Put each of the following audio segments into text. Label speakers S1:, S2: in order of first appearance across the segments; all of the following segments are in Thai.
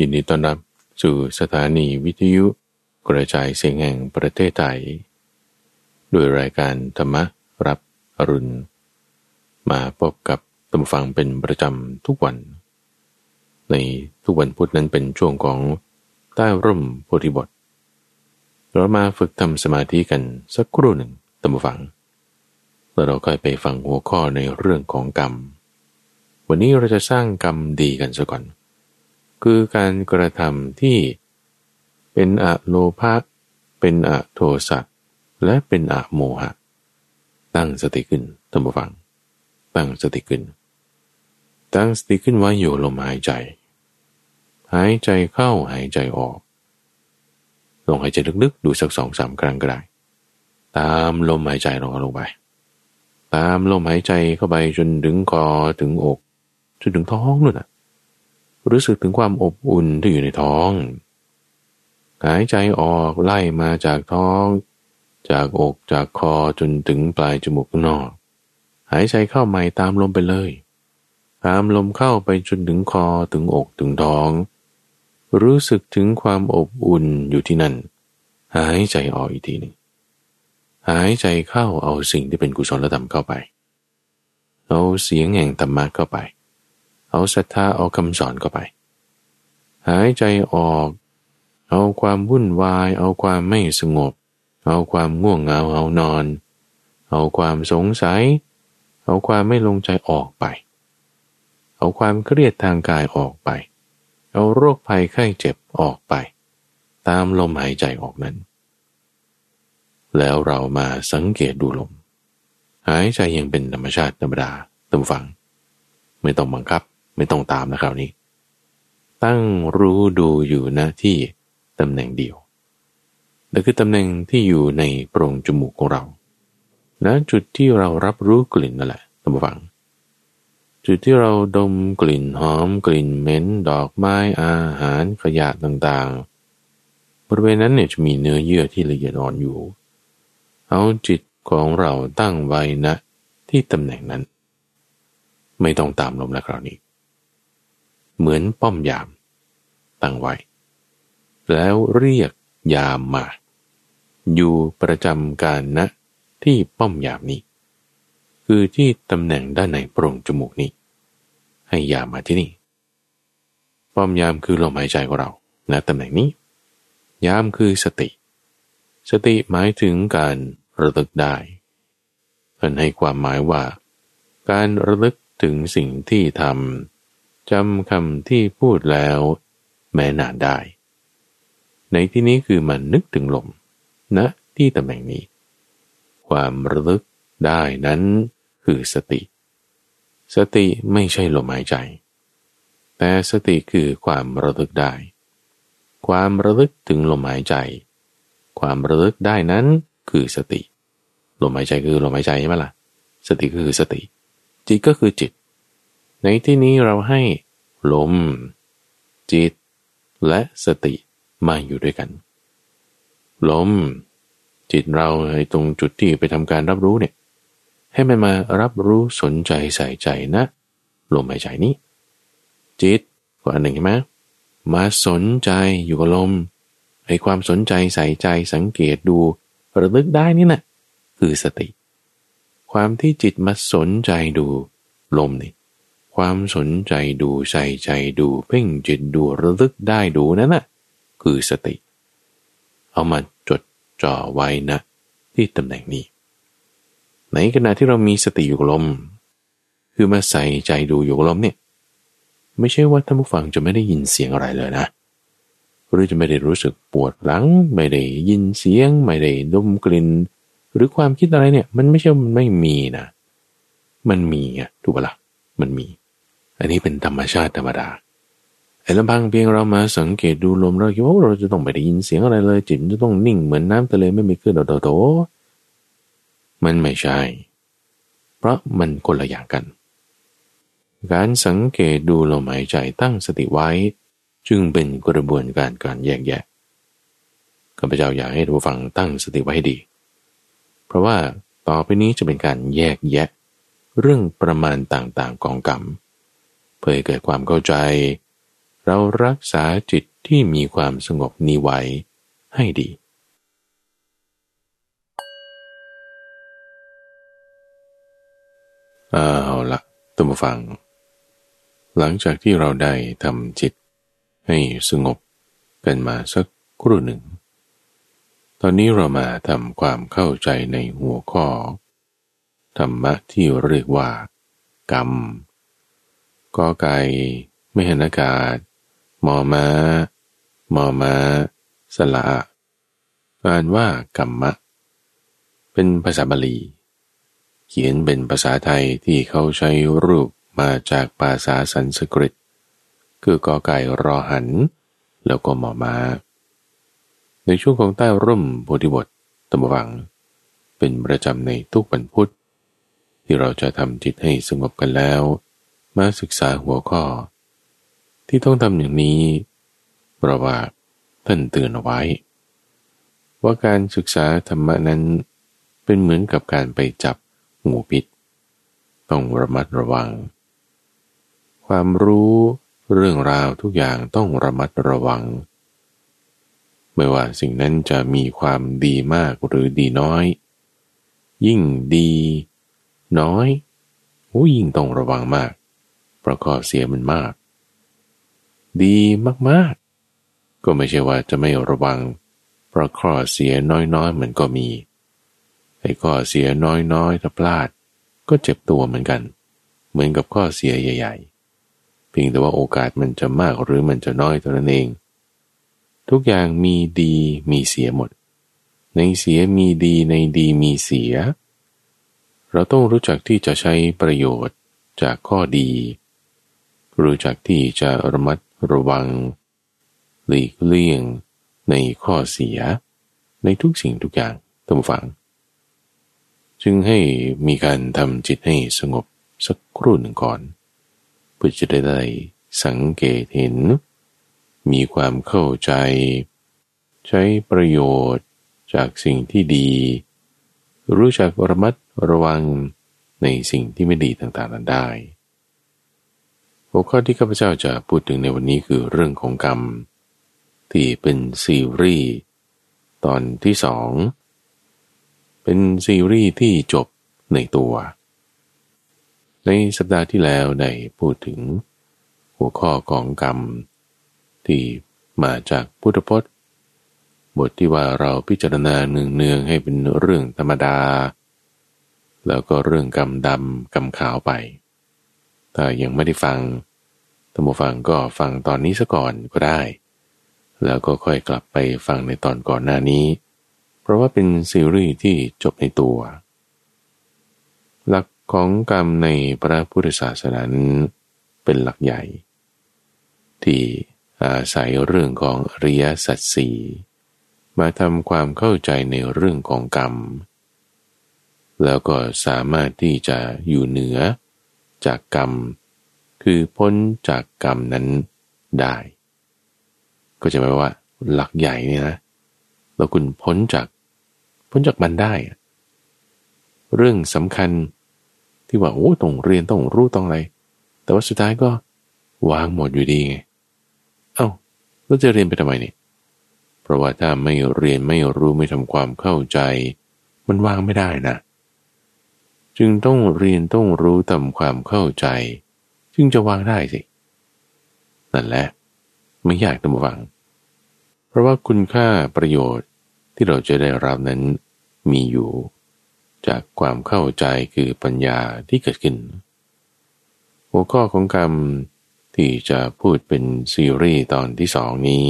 S1: ยินดีต้อนรับสู่สถานีวิทยุกระจายเสียงแห่งประเทศไทยโดยรายการธรรมรับอรุณ มาพบกับตำฟังเป็นประจำทุกวัน ในทุกวันพุธนั้นเป็นช่วงของใต้ร่มโพธิบท เรามาฝึกทำสมาธิกันสักครู่หนึ่งตำฟัง แล้วเราค่อยไปฟังหัวข้อในเรื่องของกรรม วันนี้เราจะสร้างกรรมดีกันสักก่อน คือการกระทำที่เป็นอะโลภะเป็นอะโทสะและเป็นอะโมหะ ตั้งสติขึ้นท่านผู้ฟัง ตั้งสติขึ้น ตั้งสติขึ้นไว้อยู่ลมหายใจ หายใจเข้าหายใจออกลงหายใจลึกๆ ดูสักสองสามครั้งก็ได้ ตามลมหายใจลงลงไป ตามลมหายใจเข้าไปจนถึงคอถึงอกจนถึงท้องนู่นน่ะ รู้สึกถึงความอบอุ่นที่อยู่ในท้อง หายใจออกไล่มาจากท้อง จากอกจากคอจนถึงปลายจมูกข้างนอก หายใจเข้าใหม่ตามลมไปเลย ตามลมเข้าไปจนถึงคอถึงอกถึงท้อง รู้สึกถึงความอบอุ่นอยู่ที่นั่น หายใจออกอีกทีหนึ่งหายใจเข้าเอาสิ่งที่เป็นกุศลธรรมเข้าไป เอาเสียงแห่งธรรมะเข้าไป เอาศรัทธาเอาคำสอนเข้าไป หายใจออก เอาความวุ่นวาย เอาความไม่สงบ เอาความง่วงเหงาเอานอน เอาความสงสัย เอาความไม่ลงใจออกไป เอาความเครียดทางกายออกไป เอาโรคภัยไข้เจ็บออกไป ตามลมหายใจออกนั้น แล้วเรามาสังเกตดูลมหายใจยังเป็นธรรมชาติธรรมดาตามฟัง ไม่ต้องบังคับ ไม่ต้องตามนะคราวนี้ ตั้งรู้ดูอยู่ณที่ตำแหน่งเดียวนั่นคือตำแหน่งที่อยู่ในโปรงจมูกของเราณจุดที่เรารับรู้กลิ่นนั่นแหละท่านผู้ฟัง จุดที่เราดมกลิ่นหอมกลิ่นเหม็นดอกไม้อาหารขยะต่างๆ บริเวณนั้นเนี่ยจะมีเนื้อเยื่อที่ละเอียดอ่อนอยู่ เอาจิตของเราตั้งไว้ณที่ตำแหน่งนั้น ไม่ต้องตามลมแล้วคราวนี้ เหมือนป้อมยาม ตั้งไว้ แล้วเรียกยามมา อยู่ประจำการณนะที่ป้อมยามนี้ คือที่ตำแหน่งด้านในโปร่งจมูกนี้ ให้ยามมาที่นี่ ป้อมยามคือลมหายใจของเราณตำแหน่งนี้ ยามคือสติ สติหมายถึงการระลึกได้ท่านให้ความหมายว่า การระลึกถึงสิ่งที่ทำ จำคำที่พูดแล้ว แม้นานได้ ในที่นี้คือมันนึกถึงลมณนะที่ตำแหน่งนี้ ความระลึกได้นั้นคือสติ สติไม่ใช่ลมหายใจ แต่สติคือความระลึกได้ ความระลึกถึงลมหายใจ ความระลึกได้นั้นคือสติลมหายใจคือลมหายใจใช่ไหมล่ะ สติก็คือสติ จิตก็คือจิต ในที่นี้เราให้ลม จิต และสติมาอยู่ด้วยกัน ลม จิตเราในตรงจุดที่ไปทำการรับรู้เนี่ย ให้มันมารับรู้สนใจใส่ใจนะ ลมหายใจนี้ จิตก็อันหนึ่งใช่ไหมมาสนใจอยู่กับลมให้ความสนใจใส่ใจสังเกตดูระลึกได้นี่นะคือสติ ความที่จิตมาสนใจดูลมนี่ ความสนใจดูใส่ใจดูเพ่งจิตดูระลึกได้ดูนั่นน่ะคือสติ เอามาจดจ่อไว้นะ ที่ตำแหน่งนี้ ในขณะที่เรามีสติอยู่ลม คือมาใส่ใจดูอยู่ลมเนี่ย ไม่ใช่ว่าท่านผู้ฟังจะไม่ได้ยินเสียงอะไรเลยนะ หรือจะไม่ได้รู้สึกปวดหลัง ไม่ได้ยินเสียง ไม่ได้ดมกลิ่น หรือความคิดอะไรเนี่ย มันไม่ใช่มันไม่มีนะ มันมีอะถูกปะละ่ะมันมี อันนี้เป็นธรรมชาติธรรมดาไอ้ลำพังเพียงเรามาสังเกตดูลมเราคิดว่าเราจะต้องไม่ได้ยินเสียงอะไรเลย จิตจะต้องนิ่งเหมือนน้ำทะเลไม่มีคลื่นโตโตมันไม่ใช่ เพราะมันคนละอย่างกัน การสังเกตดูลมหายใจตั้งสติไว้ จึงเป็นกระบวนการการแยกแยะข้าพเจ้าอยากให้ทุกฟังตั้งสติไว้ให้ดี เพราะว่าต่อไปนี้จะเป็นการแยกแยะ เรื่องประมาณต่างๆ ของกรรม เพื่อให้เกิดความเข้าใจ เรารักษาจิตที่มีความสงบนี้ไว้ให้ดีเอาละตัมฟัง หลังจากที่เราได้ทำจิตให้สงบกันมาสักครู่หนึ่ง ตอนนี้เรามาทำความเข้าใจในหัวข้อ ธรรมะที่เรียกว่ากรรม กอไก่ ไม่เห็นอากาศ มอมา้มอมา้สละอ่านว่ากรรมะ เป็นภาษาบาลี เขียนเป็นภาษาไทยที่เขาใช้รูปมาจากภาษาสันสกฤต คือกอไก่รอหัน แล้วก็หมอมา้า ในช่วงของใต้ร่มโพธิบทตมวัง เป็นประจำในทุกวันพุธที่เราจะทำจิตให้สงบกันแล้ว มาศึกษาหัวข้อ ที่ต้องทำอย่างนี้เพราะว่าท่านเตือนเอาไว้ ว่าการศึกษาธรรมนั้นเป็นเหมือนกับการไปจับงูพิษ ต้องระมัดระวัง ความรู้เรื่องราวทุกอย่างต้องระมัดระวัง ไม่ว่าสิ่งนั้นจะมีความดีมากหรือดีน้อย ยิ่งดี น้อยยิ่งต้องระวังมาก ประข้อเสียมันมาก ดีมากๆ ก็ไม่ใช่ว่าจะไม่ระวังเพราะข้อเสียน้อยๆมันก็มีไอ้ข้อเสียน้อยๆ ถ้าพลาด ก็เจ็บตัวเหมือนกัน เหมือนกับข้อเสียใหญ่ ๆ เพียงแต่ว่าโอกาสมันจะมากหรือมันจะน้อยเท่านั้นเอง ทุกอย่างมีดีมีเสียหมด ในเสียมีดีในดีมีเสีย เราต้องรู้จักที่จะใช้ประโยชน์จากข้อดี รู้จักที่จะระมัดระวัง หลีกเลี่ยงในข้อเสีย ในทุกสิ่งทุกอย่างตั้งฟัง จึงให้มีการทำจิตให้สงบสักครู่หนึ่งก่อนเพื่อจะได้ได้สังเกตเห็น มีความเข้าใจ ใช้ประโยชน์จากสิ่งที่ดี รู้จักระมัดระวังในสิ่งที่ไม่ดีต่างๆนั้นได้ หัวข้อที่ข้าพเจ้าจะพูดถึงในวันนี้คือเรื่องของกรรม ที่เป็นซีรีส์ตอนที่สองเป็นซีรีส์ที่จบในตัว ในสัปดาห์ที่แล้วได้พูดถึงหัวข้อของกรรม ที่มาจากพุทธพจน์ บทที่ว่าเราพิจารณาเนืองๆให้เป็นเรื่องธรรมดา แล้วก็เรื่องกรรมดำกรรมขาวไป ถ้ายังไม่ได้ฟังท่านผู้ฟังก็ฟังตอนนี้ซะก่อนก็ได้ แล้วก็ค่อยกลับไปฟังในตอนก่อนหน้านี้ เพราะว่าเป็นซีรีส์ที่จบในตัว หลักของกรรมในพระพุทธศาสนาเป็นหลักใหญ่ ที่อาศัยเรื่องของอริยสัจสี่มาทำความเข้าใจในเรื่องของกรรม แล้วก็สามารถที่จะอยู่เหนือ จากกรรม คือพ้นจากกรรมนั้นได้ ก็จะหมายว่า หลักใหญ่เนี่ยนะแล้วคุณพ้นจาก พ้นจากมันได้ เรื่องสำคัญที่ว่าโอ้ต้องเรียนต้องรู้ต้องอะไร แต่ว่าสุดท้ายก็วางหมดอยู่ดีไงเอา้าแล้วจะเรียนไปทำไมเนี่ยเพราะว่าถ้าไม่เรียนไม่รู้ไม่ทำความเข้าใจ มันวางไม่ได้นะ จึงต้องเรียนต้องรู้ทำความเข้าใจ จึงจะวางได้สิ นั่นแหละ ไม่ยากตั้งฟัง เพราะว่าคุณค่าประโยชน์ที่เราจะได้รับนั้นมีอยู่ จากความเข้าใจคือปัญญาที่เกิดขึ้น หัวข้อของกรรมที่จะพูดเป็นซีรีส์ตอนที่สองนี้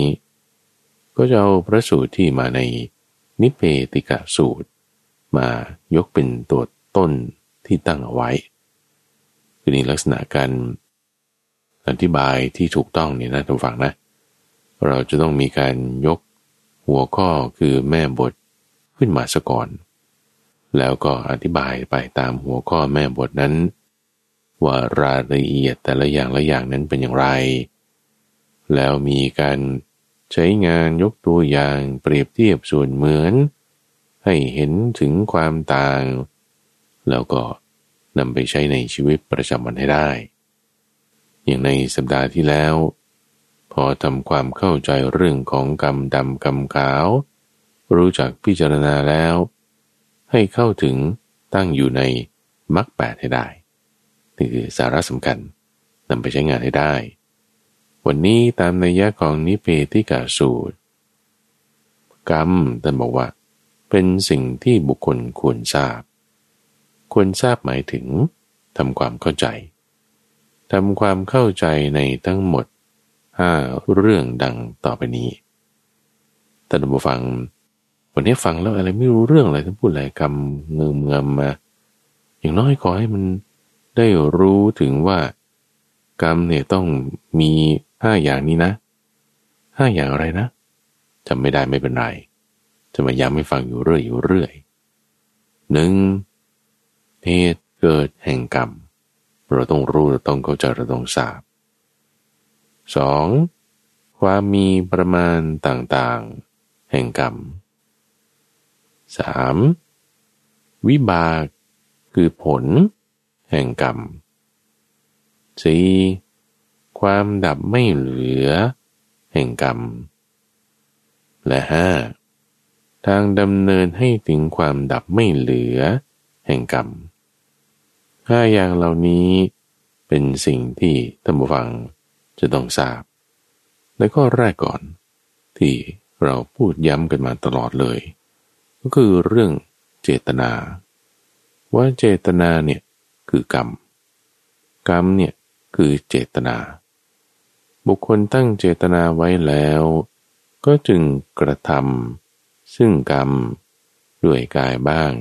S1: ก็จะเอาพระสูตรที่มาในนิเพติกะสูตร มายกเป็นตัวต้น ที่ตั้งเอาไว้ คือในลักษณะการอธิบายที่ถูกต้องเนี่ยนะทุกฝั่งนะ เราจะต้องมีการยกหัวข้อคือแม่บทขึ้นมาซะก่อน แล้วก็อธิบายไปตามหัวข้อแม่บทนั้น ว่ารายละเอียดแต่ละอย่างละอย่างนั้นเป็นอย่างไร แล้วมีการใช้งานยกตัวอย่างเปรียบเทียบส่วนเหมือน ให้เห็นถึงความต่าง แล้วก็นำไปใช้ในชีวิตประจำวันให้ได้ อย่างในสัปดาห์ที่แล้ว พอทำความเข้าใจเรื่องของกรรมดำกรรมขาว รู้จักพิจารณาแล้ว ให้เข้าถึงตั้งอยู่ในมรรคแปดให้ได้นี่คือสาระสำคัญนำไปใช้งานให้ได้ วันนี้ตามในยยะของนิเพติกาสูตร กรรมท่านบอกว่า เป็นสิ่งที่บุคคลควรทราบ ควรทราบหมายถึงทำความเข้าใจทำความเข้าใจในทั้งหมดห้าเรื่องดังต่อไปนี้ท่านผู้ฟัง วันนี้ฟังแล้วอะไรไม่รู้เรื่องอะไรท่านพูดอะไรคำเงิมเงิมมา อย่างน้อยขอให้มันได้รู้ถึงว่ากรรมเนี่ยต้องมีห้าอย่างนี้นะห้าอย่างอะไรนะจำไม่ได้ไม่เป็นไร จะมาย้ำให้ฟังอยู่เรื่อยอยู่เรื่อยหนึ่ง เหตุเกิดแห่งกรรม เราต้องรู้เราต้องเข้าใจเราต้องทราบสองความมีประมาณต่างๆ แห่งกรรมสามวิบากคือผล แห่งกรรมสี่ความดับไม่เหลือ แห่งกรรม และห้าทางดำเนินให้ถึงความดับไม่เหลือ แห่งกรรม ห้าอย่างเหล่านี้เป็นสิ่งที่ท่านผู้ฟังจะต้องทราบ และก็แรกก่อนที่เราพูดย้ำกันมาตลอดเลย ก็คือเรื่องเจตนา ว่าเจตนาเนี่ยคือกรรม กรรมเนี่ยคือเจตนา บุคคลตั้งเจตนาไว้แล้ว ก็จึงกระทำซึ่งกรรม ด้วยกายบ้าง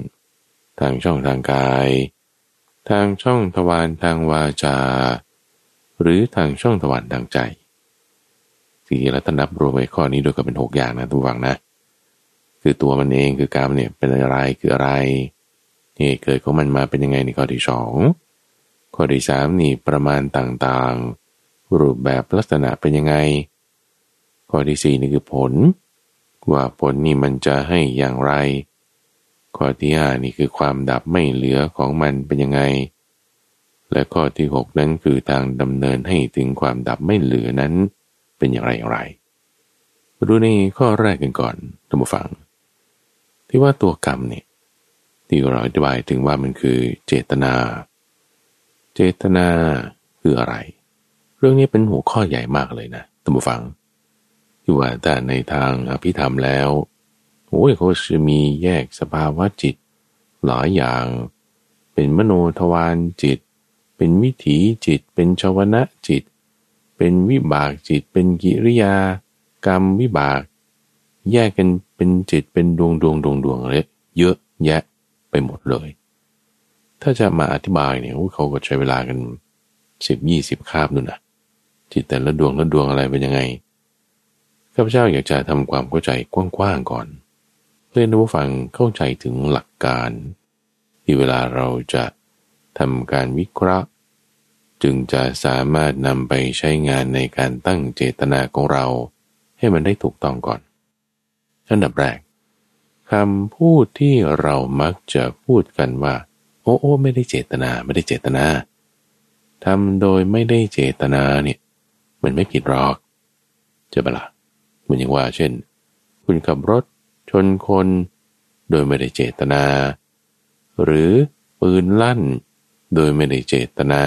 S1: ทางช่องทางกาย ทางช่องทวารทางวาจา หรือทางช่องทวารทางใจสี่รัตนับรวมไว้ข้อนี้ด้วยกันเป็นหกอย่างนะทุกฝังนะ คือตัวมันเองคือกรรมเนี่ยเป็นอะไรคืออะไรนี่เกิดของมันมาเป็นยังไงในข้อที่สองข้อที่สามนี่ประมาณต่างๆ รูปแบบลักษณะเป็นยังไง ข้อที่สี่นี่คือผล ว่าผลนี่มันจะให้อย่างไร ข้อที่ห้านี่คือความดับไม่เหลือของมันเป็นยังไง และข้อที่หกนั้นคือทางดำเนินให้ถึงความดับไม่เหลือนั้นเป็นอย่างไรอย่างไรมาดูในข้อแรกกันก่อนท่านผู้ฟัง ที่ว่าตัวกรรมเนี่ยที่เราอธิบายถึงว่ามันคือเจตนา เจตนาคืออะไร เรื่องนี้เป็นหัวข้อใหญ่มากเลยนะท่านผู้ฟังที่ว่าแต่ในทางอภิธรรมแล้ว โอ้ยเขาจะมีแยกสภาวะจิต หลายอย่าง เป็นมโนทวารจิต เป็นวิถีจิต เป็นชวนะจิต เป็นวิบากจิต เป็นกิริยา กรรมวิบาก แยกกันเป็นจิตเป็นดวงดวงดวงดวงเลยเยอะแยะไปหมดเลย ถ้าจะมาอธิบายเนี่ยเขาก็ใช้เวลากันสิบยี่สิบคาบนู่นนะจิตแต่ละดวงละดวงอะไรเป็นยังไงข้าพเจ้าอยากจะทำความเข้าใจกว้างๆก่อน พื่อนผู้ฟังเข้าใจถึงหลักการ ที่เวลาเราจะทำการวิเคราะห์ จึงจะสามารถนำไปใช้งานในการตั้งเจตนาของเรา ให้มันได้ถูกต้องก่อนอันดับแรกคำพูดที่เรามักจะพูดกันว่า โอ้โอ้ไม่ได้เจตนาไม่ได้เจตนาทำโดยไม่ได้เจตนาเนี่ยมันไม่ผิดหรอกจะเปล่าเหมือนอย่างว่า เช่น คุณขับรถ ชนคนโดยไม่ได้เจตนา หรือปืนลั่น โดยไม่ได้เจตนา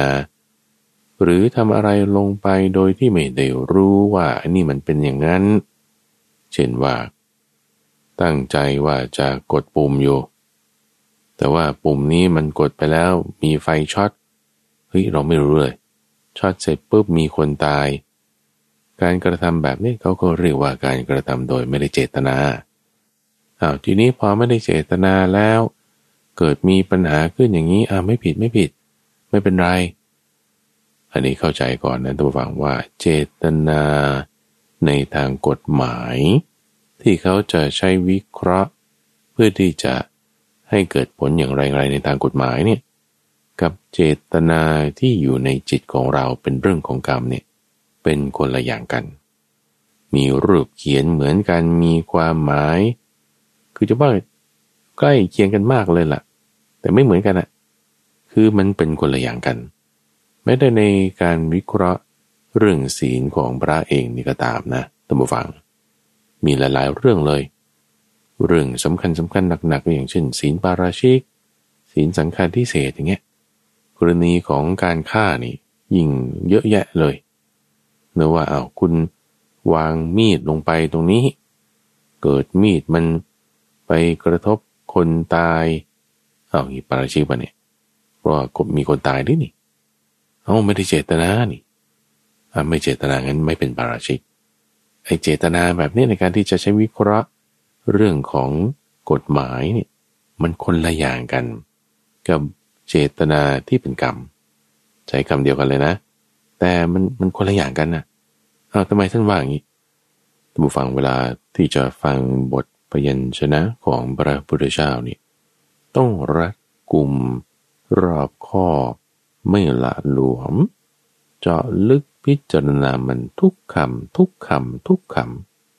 S1: หรือทำอะไรลงไปโดยที่ไม่ได้รู้ว่าอันนี้มันเป็นอย่างนั้น เช่นว่า ตั้งใจว่าจะกดปุ่มอยู่ แต่ว่าปุ่มนี้มันกดไปแล้วมีไฟช็อตเฮ้ยเราไม่รู้เลยช็อตเสร็จปุ๊บมีคนตาย การกระทำแบบนี้เขาก็เรียกว่าการกระทำโดยไม่ได้เจตนา อ้าวทีนี้พอไม่ได้เจตนาแล้ว เกิดมีปัญหาขึ้นอย่างนี้อ้าวไม่ผิดไม่ผิด ไม่เป็นไร อันนี้เข้าใจก่อนนะตัวฟังว่า เจตนาในทางกฎหมาย ที่เขาจะใช้วิเคราะห์ เพื่อที่จะให้เกิดผลอย่างไรๆในทางกฎหมายเนี่ยกับเจตนาที่อยู่ในจิตของเราเป็นเรื่องของกรรมเนี่ยเป็นคนละอย่างกัน มีรูปเขียนเหมือนกันมีความหมาย คือจะว่าใกล้เคียงกันมากเลยล่ะ แต่ไม่เหมือนกันอะคือมันเป็นคนละอย่างกันแม้แต่ในการวิเคราะห์เรื่องศีลของพระเองนี่ก็ตามนะท่านผู้ฟัง มีหลายๆเรื่องเลย เรื่องสำคัญสำคัญหนักๆอย่างเช่น ศีลปาราชิก ศีลสังฆาทิเศษอย่างเงี้ยกรณีของการฆ่านี่ยิ่งเยอะแยะเลยเนื้อว่าเอาคุณวางมีดลงไปตรงนี้ เกิดมีดมัน ไปกระทบคนตายเอาอีปาราชิกปะเนี่ยเพราะว่ามีคนตายด้วยนี่เอาไม่ได้เจตนานี่ไม่เจตนางั้นไม่เป็นปาราชิกไอเจตนาแบบนี้ในการที่จะใช้วิเคราะห์เรื่องของกฎหมายเนี่ยมันคนละอย่างกัน กับเจตนาที่เป็นกรรม ใช้คำเดียวกันเลยนะ แต่มันมันคนละอย่างกันนะอ้าวทำไมท่านว่าอย่างนี้ท่านผู้ฟังเวลาที่จะฟังบท พยัญชนะของพระพุทธเจ้านี่ต้องรัดกลุ่มรอบข้อไม่ละหลวม เจาะลึกพิจารณามันทุกคำทุกคำทุกค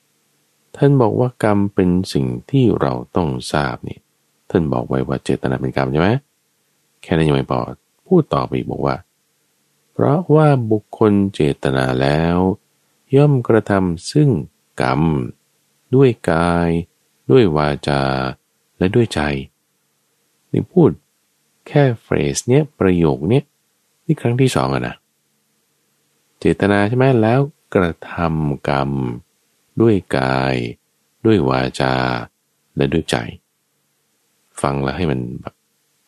S1: ำท่านบอกว่ากรรมเป็นสิ่งที่เราต้องทราบนี่ท่านบอกไว้ว่าเจตนาเป็นกรรมใช่ไหมแค่นั้นยังไม่พอพูดต่อไปบอกว่า เพราะว่าบุคคลเจตนาแล้ว ย่อมกระทำซึ่งกรรม ด้วยกาย ด้วยวาจาและด้วยใจนี่พูดแค่เฟรสเนี้ยประโยคเนี้ยนี่ครั้งที่สองอะนะเจตนาใช่ไหมแล้วกระทำกรรม ด้วยกาย ด้วยวาจา และด้วยใจ ฟังแล้วให้มันแบบ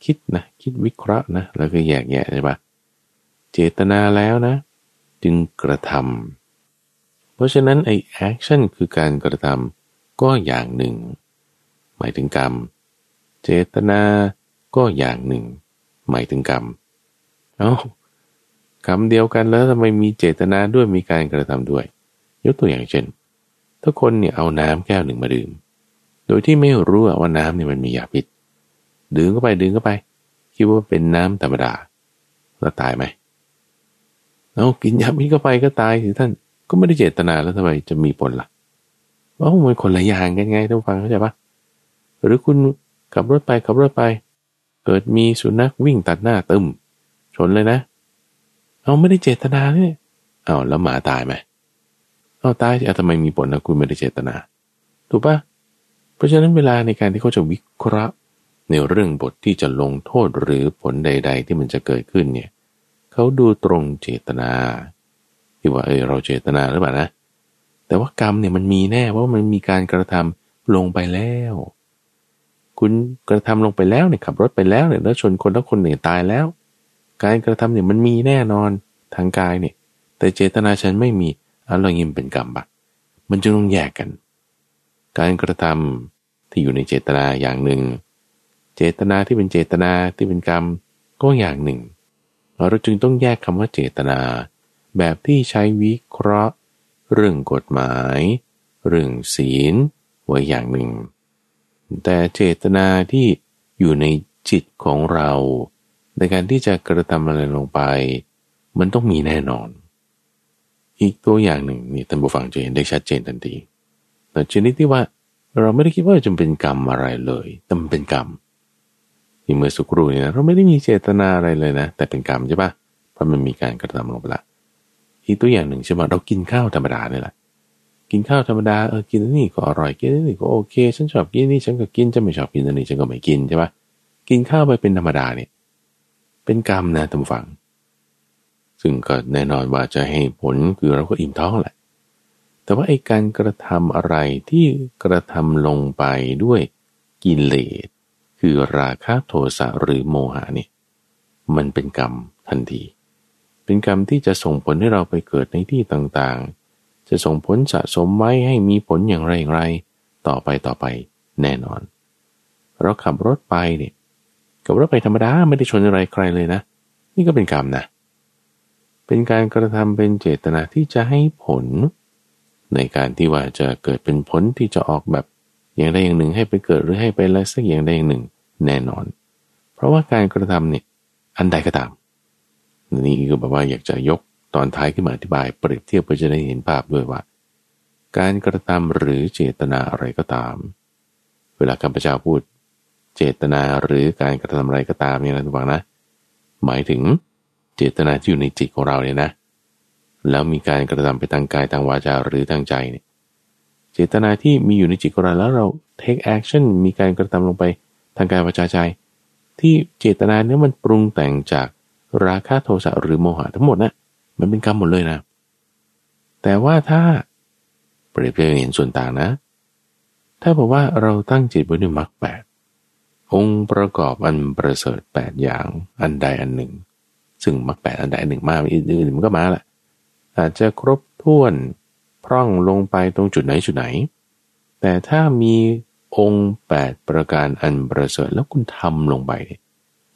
S1: คิดนะคิดวิเคราะห์นะแล้วก็แยกแยะใช่ปะเจตนาแล้วนะ จึงกระทำเพราะฉะนั้นไอ้ action คือการกระทำ ก็อย่างหนึ่ง หมายถึงกรรม เจตนาก็อย่างหนึ่ง หมายถึงกรรม อ้าวคำเดียวกันแล้วทำไมมีเจตนาด้วยมีการกระทำด้วย ยกตัวอย่างเช่น ถ้าคนเนี่ยเอาน้ำแก้วหนึ่งมาดื่ม โดยที่ไม่รู้ว่าน้ำเนี่ยมันมียาพิษ ดื่มเข้าไปดื่มเข้าไป คิดว่าเป็นน้ำธรรมดา แล้วตายไหมเอากินยาพิษเข้าไปก็ตายสิท่าน ก็ไม่ได้เจตนาแล้วทำไมจะมีผลละ่ะ เพรามันคนละอย่างกันไงท่านฟังเข้าใจปะหรือคุณขับรถไปขับรถไป เกิดมีสุนัขวิ่งตัดหน้าตึมชนเลยนะ เอาไม่ได้เจตนาเนี่ยเอาแล้วหมาตายไหมเอาตายจะทำไมมีผลนะคุณไม่ได้เจตนา ถูกปะเพราะฉะนั้นเวลาในการที่เขาจะวิเคราะห์ในเรื่องบทที่จะลงโทษหรือผลใด ๆ ที่มันจะเกิดขึ้นเนี่ยเขาดูตรงเจตนาที่ว่าเออเราเจตนาหรือเปล่านะ แต่ว่ากรรมเนี่ยมันมีแน่เพรามันมีการกระทำลงไปแล้ว คุณกระทำลงไปแล้วเนี่ยขับรถไปแล้วเนี่ยแล้วชนคนแล้วคนหนึ่งตายแล้ว การกระทำเนี่ยมันมีแน่นอนทางกายเนี่ย แต่เจตนาฉันไม่มีอะไรยิมเป็นกรรมบะมันจึงต้องแยกกัน การกระทำที่อยู่ในเจตนาอย่างหนึ่ง เจตนาที่เป็นเจตนาที่เป็นกรรมก็อย่างหนึ่ง เราจึงต้องแยกคำว่าเจตนา แบบที่ใช้วิเคราะห์ เรื่องกฎหมาย เรื่องศีลไว้อย่างหนึ่ง แต่เจตนาที่อยู่ในจิตของเรา ในการที่จะกระทำอะไรลงไป มันต้องมีแน่นอน อีกตัวอย่างหนึ่งนี่ท่านผู้ฟังจะเห็นได้ชัดเจนทันทีแต่ชนิดที่ว่าเราไม่ได้คิดว่าจะเป็นกรรมอะไรเลยแต่มันเป็นกรรมที่เมื่อสุกรูนี่นะเราไม่ได้มีเจตนาอะไรเลยนะ แต่เป็นกรรมใช่ปะเพราะมันมีการกระทำลงไปละ อีกตัวอย่างหนึ่งใช่ไหมเรากินข้าวธรรมดาเนี่ยแหละกินข้าวธรรมดาเออกินนี่ก็อร่อยกินนี่ก็โอเค ฉันชอบกินนี่ฉันก็กินจะไม่ชอบกินนนี้ฉันก็ไม่กินใช่ปะกินข้าวไปเป็นธรรมดาเนี่ย เป็นกรรมนะท่านฟัง ซึ่งก็แน่นอนว่าจะให้ผลคือเราก็อิ่มท้องแหละ แต่ว่าไอ้การกระทำอะไรที่กระทำลงไปด้วยกิเลสคือราคะโทสะหรือโมหะนี่มันเป็นกรรมทันที เป็นกรรมที่จะส่งผลให้เราไปเกิดในที่ต่างๆ จะส่งผลสะสมไว้ให้มีผลอย่างไรอย่างไร ต่อไปต่อไปแน่นอน เราขับรถไปเนี่ยกับรถไปธรรมดาไม่ได้ชนอะไรใครเลยนะ นี่ก็เป็นกรรมนะ เป็นการกระทำเป็นเจตนาที่จะให้ผล ในการที่ว่าจะเกิดเป็นผลที่จะออกแบบอย่างใดอย่างหนึ่งให้ไปเกิดหรือให้ไปอะไรสักอย่างใดอย่างหนึ่ง แน่นอน เพราะว่าการกระทำเนี่ยอันใดก็ตาม นี่ก็แบบว่าอยากจะยกตอนท้ายขึ้นมาอธิบายเปรียบเทียบเพื่อจะได้เห็นภาพด้วยว่า การกระทำหรือเจตนาอะไรก็ตาม เวลาข้าพเจ้าพูด เจตนาหรือการกระทำอะไรก็ตามเนี่ยนะทุกฝังนะ หมายถึงเจตนาที่อยู่ในจิตของเราเนี่ยนะ แล้วมีการกระทำไปทางกายทางวาจาหรือทางใจเนี่ยเจตนาที่มีอยู่ในจิตของเราแล้วเรา take action มีการกระทำลงไปทางกายวาจาใจ ที่เจตนาเนี่ยมันปรุงแต่งจาก ราคะโทสะหรือโมหะทั้งหมดนะมันเป็นกรรมหมดเลยนะ แต่ว่าถ้าเปรียบเทียบเห็นส่วนต่างนะ ถ้าบอกว่าเราตั้งจิตไว้ด้วยมรรคแปดองค์ประกอบอันประเสริฐแปดอย่างอันใดอันหนึ่ง ซึ่งมรรคแปดอันใดอันหนึ่งมาอื่นๆมันก็มาแหละอาจจะครบถ้วนพร่องลงไปตรงจุดไหนจุดไหน แต่ถ้ามีองค์แปดประการอันประเสริฐแล้วคุณทำลงไป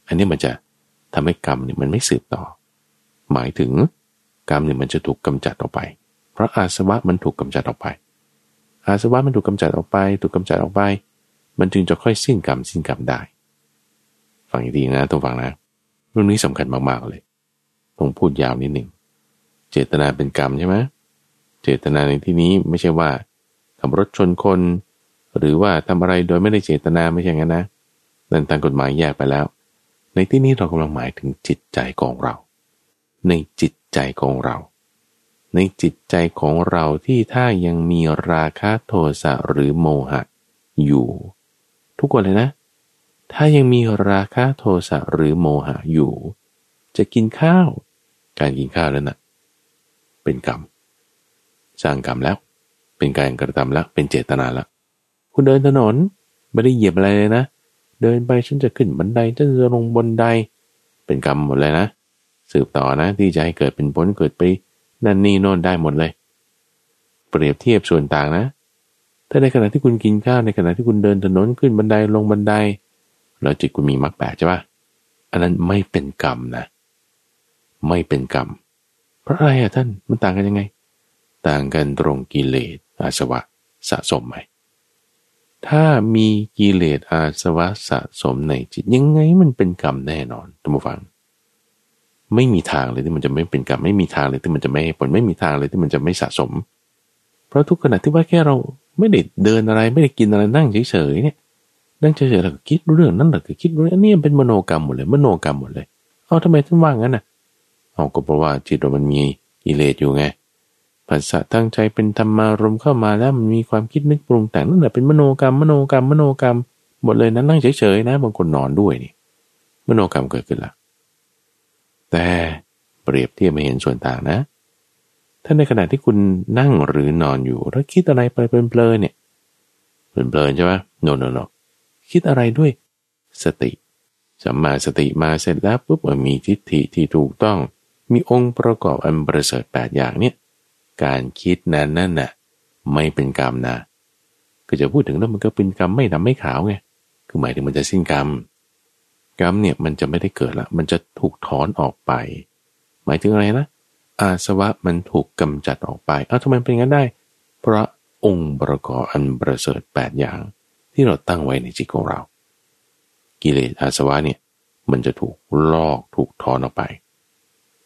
S1: อันนี้มันจะ ทำให้กรรมเนี่ยมันไม่สืบต่อ หมายถึงกรรมเนี่ยมันจะถูกกำจัดออกไป เพราะอาสวะมันถูกกำจัดออกไป อาสวะมันถูกกำจัดออกไป ถูกกำจัดออกไป มันจึงจะค่อยสิ้นกรรมสิ้นกรรมได้ฟังดีนะต้องฟังนะเรื่องนี้สำคัญมากๆเลยต้องพูดยาวนิดหนึ่งเจตนาเป็นกรรมใช่ไหมเจตนาในที่นี้ไม่ใช่ว่าขับรถชนคน หรือว่าทำอะไรโดยไม่ได้เจตนาไม่ใช่งั้นนะนั่นทางกฎหมายแยกไปแล้ว ในที่นี้เรากำลังหมายถึงจิตใจของเรา ในจิตใจของเรา ในจิตใจของเราที่ถ้ายังมีราคะโทสะหรือโมหะ อยู่ ทุกคนเลยนะ ถ้ายังมีราคะโทสะหรือโมหะอยู่ จะกินข้าว การกินข้าวแล้วนะ่ะเป็นกรรม สร้างกรรมแล้ว เป็นการกระทำแล้วเป็นเจตนาแล้วคุณเดินถนนไม่ได้เหยียบอะไรเลยนะเเดินไปฉันจะขึ้นบันไดฉันจะลงบนได เป็นกรรมหมดเลยนะ สืบต่อนะที่จะให้เกิดเป็นผลเกิดไปนั่นนี่โน่นได้หมดเลย เปรียบเทียบส่วนต่างนะ ถ้าในขณะที่คุณกินข้าวในขณะที่คุณเดินถนนขึ้นบันไดลงบันได แล้วจิตคุณมีมรรคแปดใช่ปะอันนั้นไม่เป็นกรรมนะ ไม่เป็นกรรม เพราะอะไรอะท่านมันต่างกันยังไง ต่างกันตรงกิเลสอาสวะสะสมไหม ถ้ามีกิเลสอาสวะสะสมในจิตยังไงมันเป็นกรรมแน่นอนท่านผู้ฟัง ไม่มีทางเลยที่มันจะไม่เป็นกรรมไม่มีทางเลยที่มันจะไม่ผลไม่มีทางเลยที่มันจะไม่สะสม เพราะทุกขณะที่ว่าแค่เราไม่ได้เดินอะไรไม่ได้กินอะไรนั่งเฉยๆเนี่ยนั่งเฉยๆเราก็คิดเรื่องนั้นเราก็คิดเรื่องนี้เป็นมโนกรรมหมดเลยมโนกรรมหมดเลยเอาทำไมถึงว่างั้นน่ะเอาก็เพราะว่าจิตเรามันมีกิเลสอยู่ไง ภาษาตั้งใจเป็นธรรมารมเข้ามาแล้วมันมีความคิดนึกปรุงแต่งนั่นแหละเป็นมโนกรรมมโนกรรมมโนกรรมหมดเลยนั้นนั่งเฉยๆนะบางคนนอนด้วยนี่มโนกรรมเกิดขึ้นละแต่เปรียบเทียบมาเห็นส่วนต่างนะ ถ้าในขณะที่คุณนั่งหรือนอนอยู่แล้วคิดอะไรไปเพลินๆเนี่ยเพลินๆใช่ไหมโนโนโนคิดอะไรด้วยสติสัมมาสติมาเสร็จแล้วปุ๊บมีทิฏฐิที่ถูกต้อง มีองค์ประกอบอันประเสริฐแปดอย่างเนี่ย การคิดนั้นนั่นน่ะไม่เป็นกรรมนะก็จะพูดถึงแล้วมันก็เป็นกรรมไม่ดำไม่ขาวไงคือหมายถึงมันจะสิ้นกรรมกรรมเนี่ยมันจะไม่ได้เกิดละมันจะถูกถอนออกไป หมายถึงอะไรนะอาสวะมันถูกกำจัดออกไปเอ้าทำไมเป็นงั้นได้ เพราะองค์ประกอบอันประเสริฐแปดอย่าง ที่เราตั้งไว้ในจิตของเรา กิเลสอาสวะเนี่ยมันจะถูกลอกถูกถอนออกไป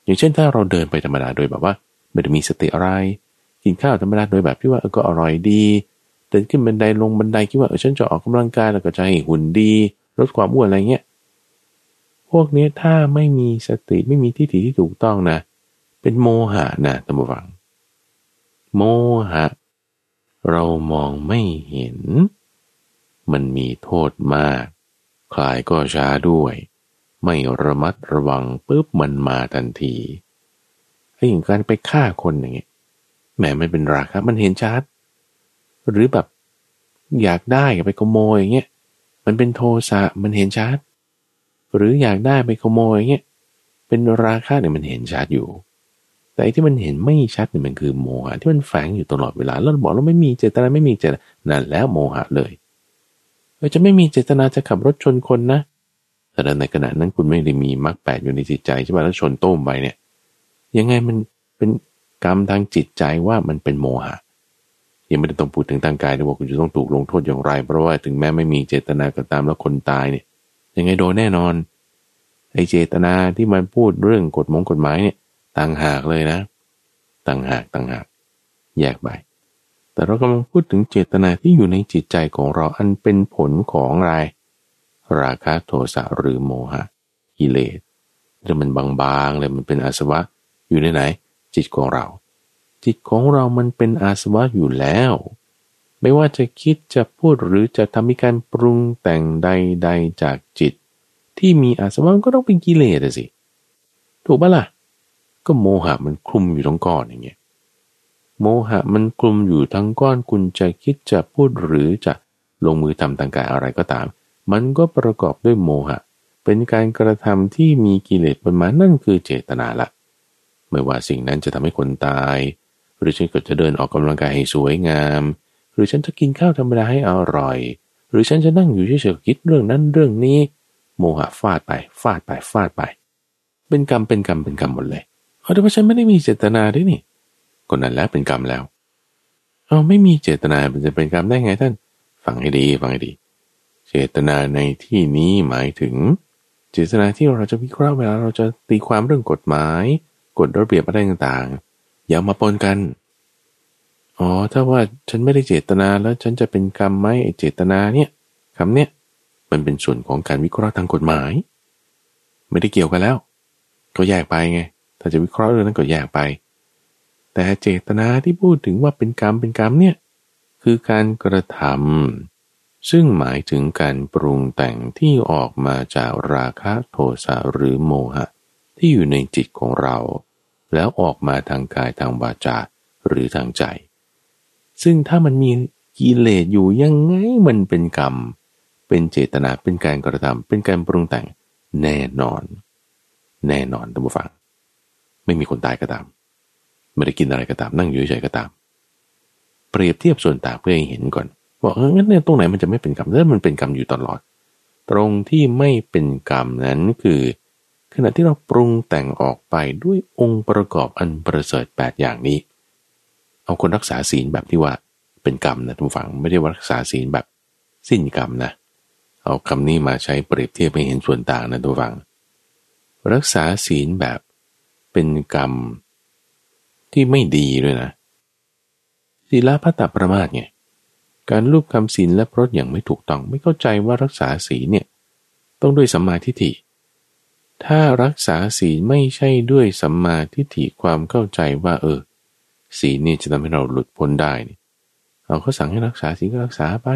S1: อย่างเช่นถ้าเราเดินไปธรรมดาโดยแบบว่า ไม่ได้มีสติอะไร กินข้าวธรรมดาโดยแบบที่ว่าก็อร่อยดี เดินขึ้นบันไดลงบันไดคิดว่าเออฉันจะออกกำลังกายแล้วก็จะให้หุ่นดี ลดความอ้วนอะไรเงี้ย พวกนี้ถ้าไม่มีสติไม่มีที่ถีที่ถูกต้องนะ เป็นโมหะนะท่านผู้ฟัง โมหะ เรามองไม่เห็น มันมีโทษมาก คลายก็ช้าด้วย ไม่ระมัดระวังปุ๊บมันมาทันที อ้อย่างการไปฆ่าคนอย่างเงี้ยแหมไม่เป็นราคะมันเห็นชัด หรือแบบอยากได้ไปขโมยอย่างเงี้ยมันเป็นโทสะมันเห็นชัด หรืออยากได้ไปขโมยอย่างเงี้ยเป็นราคะเนี่ยมันเห็นชัดอยู่ แต่ที่มันเห็นไม่ชัดเนี่ยมันคือโมหะที่มันแฝงอยู่ตลอดเวลาแล้วบอกเราไม่มีเจตนาไม่มีเจตนานั่นแล้วโมหะเลยเราจะไม่มีเจตนาจะขับรถชนคนนะแต่ในขณะนั้นคุณไม่ได้มีมรรคแปดอยู่ในจิตใจใช่ไหมแล้วชนต้มไปเนี่ย ยังไงมันเป็นกรรมทางจิตใจว่ามันเป็นโมหะยังไม่ได้ต้องพูดถึงทางกายนะว่าคุณจะต้องถูกลงโทษอย่างไร เพราะว่าถึงแม้ไม่มีเจตนาก็ตามแล้วคนตายเนี่ย ยังไงโดนแน่นอนไอเจตนาที่มันพูดเรื่องกฎมงกฎหมายเนี่ยต่างหากเลยนะต่างหากต่างหากแยกไปแต่เรากำลังพูดถึงเจตนาที่อยู่ในจิตใจของเราอันเป็นผลของอะไร ราคะโทสะหรือโมหะกิเลสแต่มันบางๆเลยมันเป็นอาสวะ อยู่ในไหน จิตของเรา จิตของเรามันเป็นอาสวะอยู่แล้ว ไม่ว่าจะคิดจะพูดหรือจะทำมีการปรุงแต่งใดๆจากจิต ที่มีอาสวะก็ต้องเป็นกิเลสสิ ถูกปะล่ะ ก็โมหะมันคลุมอยู่ทั้งก้อนอย่างเงี้ยโมหะมันคลุมอยู่ทั้งก้อนคุณจะคิดจะพูดหรือจะลงมือทำต่างกายอะไรก็ตาม มันก็ประกอบด้วยโมหะ เป็นการกระทำที่มีกิเลสเป็นมานั่นคือเจตนาละ ไม่ว่าสิ่งนั้นจะทำให้คนตาย หรือฉันก็จะเดินออกกำลังกายให้สวยงาม หรือฉันจะกินข้าวธรรมดาให้อร่อย หรือฉันจะนั่งอยู่เฉยๆคิดเรื่องนั้นเรื่องนี้ โมหะฟาดไปฟาดไปฟาดไป เป็นกรรมเป็นกรรมเป็นกรรมหมดเลยเอาแต่ว่าฉันไม่ได้มีเจตนาด้วยนี่คนนั้นแล้วเป็นกรรมแล้วเอาไม่มีเจตนามันจะเป็นกรรมได้ไงท่าน ฟังให้ดีฟังให้ดี เจตนาในที่นี้หมายถึง เจตนาที่เราจะวิเคราะห์เวลาเราจะตีความเรื่องกฎหมาย กฎระเบียบอะไรต่างๆ อย่ามาปนกัน อ๋อ ถ้าว่าฉันไม่ได้เจตนาแล้วฉันจะเป็นกรรมไหมไอเจตนาเนี่ยคำเนี้ยมันเป็นส่วนของการวิเคราะห์ทางกฎหมาย ไม่ได้เกี่ยวกันแล้ว ก็แยกไปไง ถ้าจะวิเคราะห์เรื่องนั้นก็แยกไป แต่เจตนาที่พูดถึงว่าเป็นกรรมเป็นกรรมเนี่ยคือการกระทำซึ่งหมายถึงการปรุงแต่งที่ออกมาจากราคะโทสะหรือโมหะ ที่อยู่ในจิตของเรา แล้วออกมาทางกายทางวาจาหรือทางใจ ซึ่งถ้ามันมีกิเลสอยู่ยังไงมันเป็นกรรม เป็นเจตนาเป็นการกระทำเป็นการปรุงแต่งแน่นอน แน่นอนท่านผู้ฟัง ไม่มีคนตายก็ตามไม่ได้กินอะไรก็ตาม นั่งอยู่เฉยก็ตาม เปรียบเทียบส่วนต่างเพื่อให้เห็นก่อนว่าเอองั้นเนี่ยตรงไหนมันจะไม่เป็นกรรมแล้วมันเป็นกรรมอยู่ตลอด ตรงที่ไม่เป็นกรรมนั้นคือ ขณะที่เราปรุงแต่งออกไปด้วยองค์ประกอบอันประเสริฐแปดอย่างนี้ เอาคนรักษาศีลแบบที่ว่าเป็นกรรมนะทุกฝังไม่ได้ว่ารักษาศีลแบบสิ้นกรรมนะ เอาคำนี้มาใช้เปรียบเทียบให้เห็นส่วนต่างนะทุกฝัง รักษาศีลแบบเป็นกรรมที่ไม่ดีด้วยนะศีลพัตตประมาทไงการรูปคำศีลและพรตอย่างไม่ถูกต้อง ไม่เข้าใจว่ารักษาศีลเนี่ยต้องด้วยสัมมาทิฏฐิ ถ้ารักษาศีลไม่ใช่ด้วยสัมมาทิฏฐิความเข้าใจว่า เออ ศีลนี่จะทำให้เราหลุดพ้นได้เนี่ยเราก็สั่งให้รักษาศีลก็รักษาไป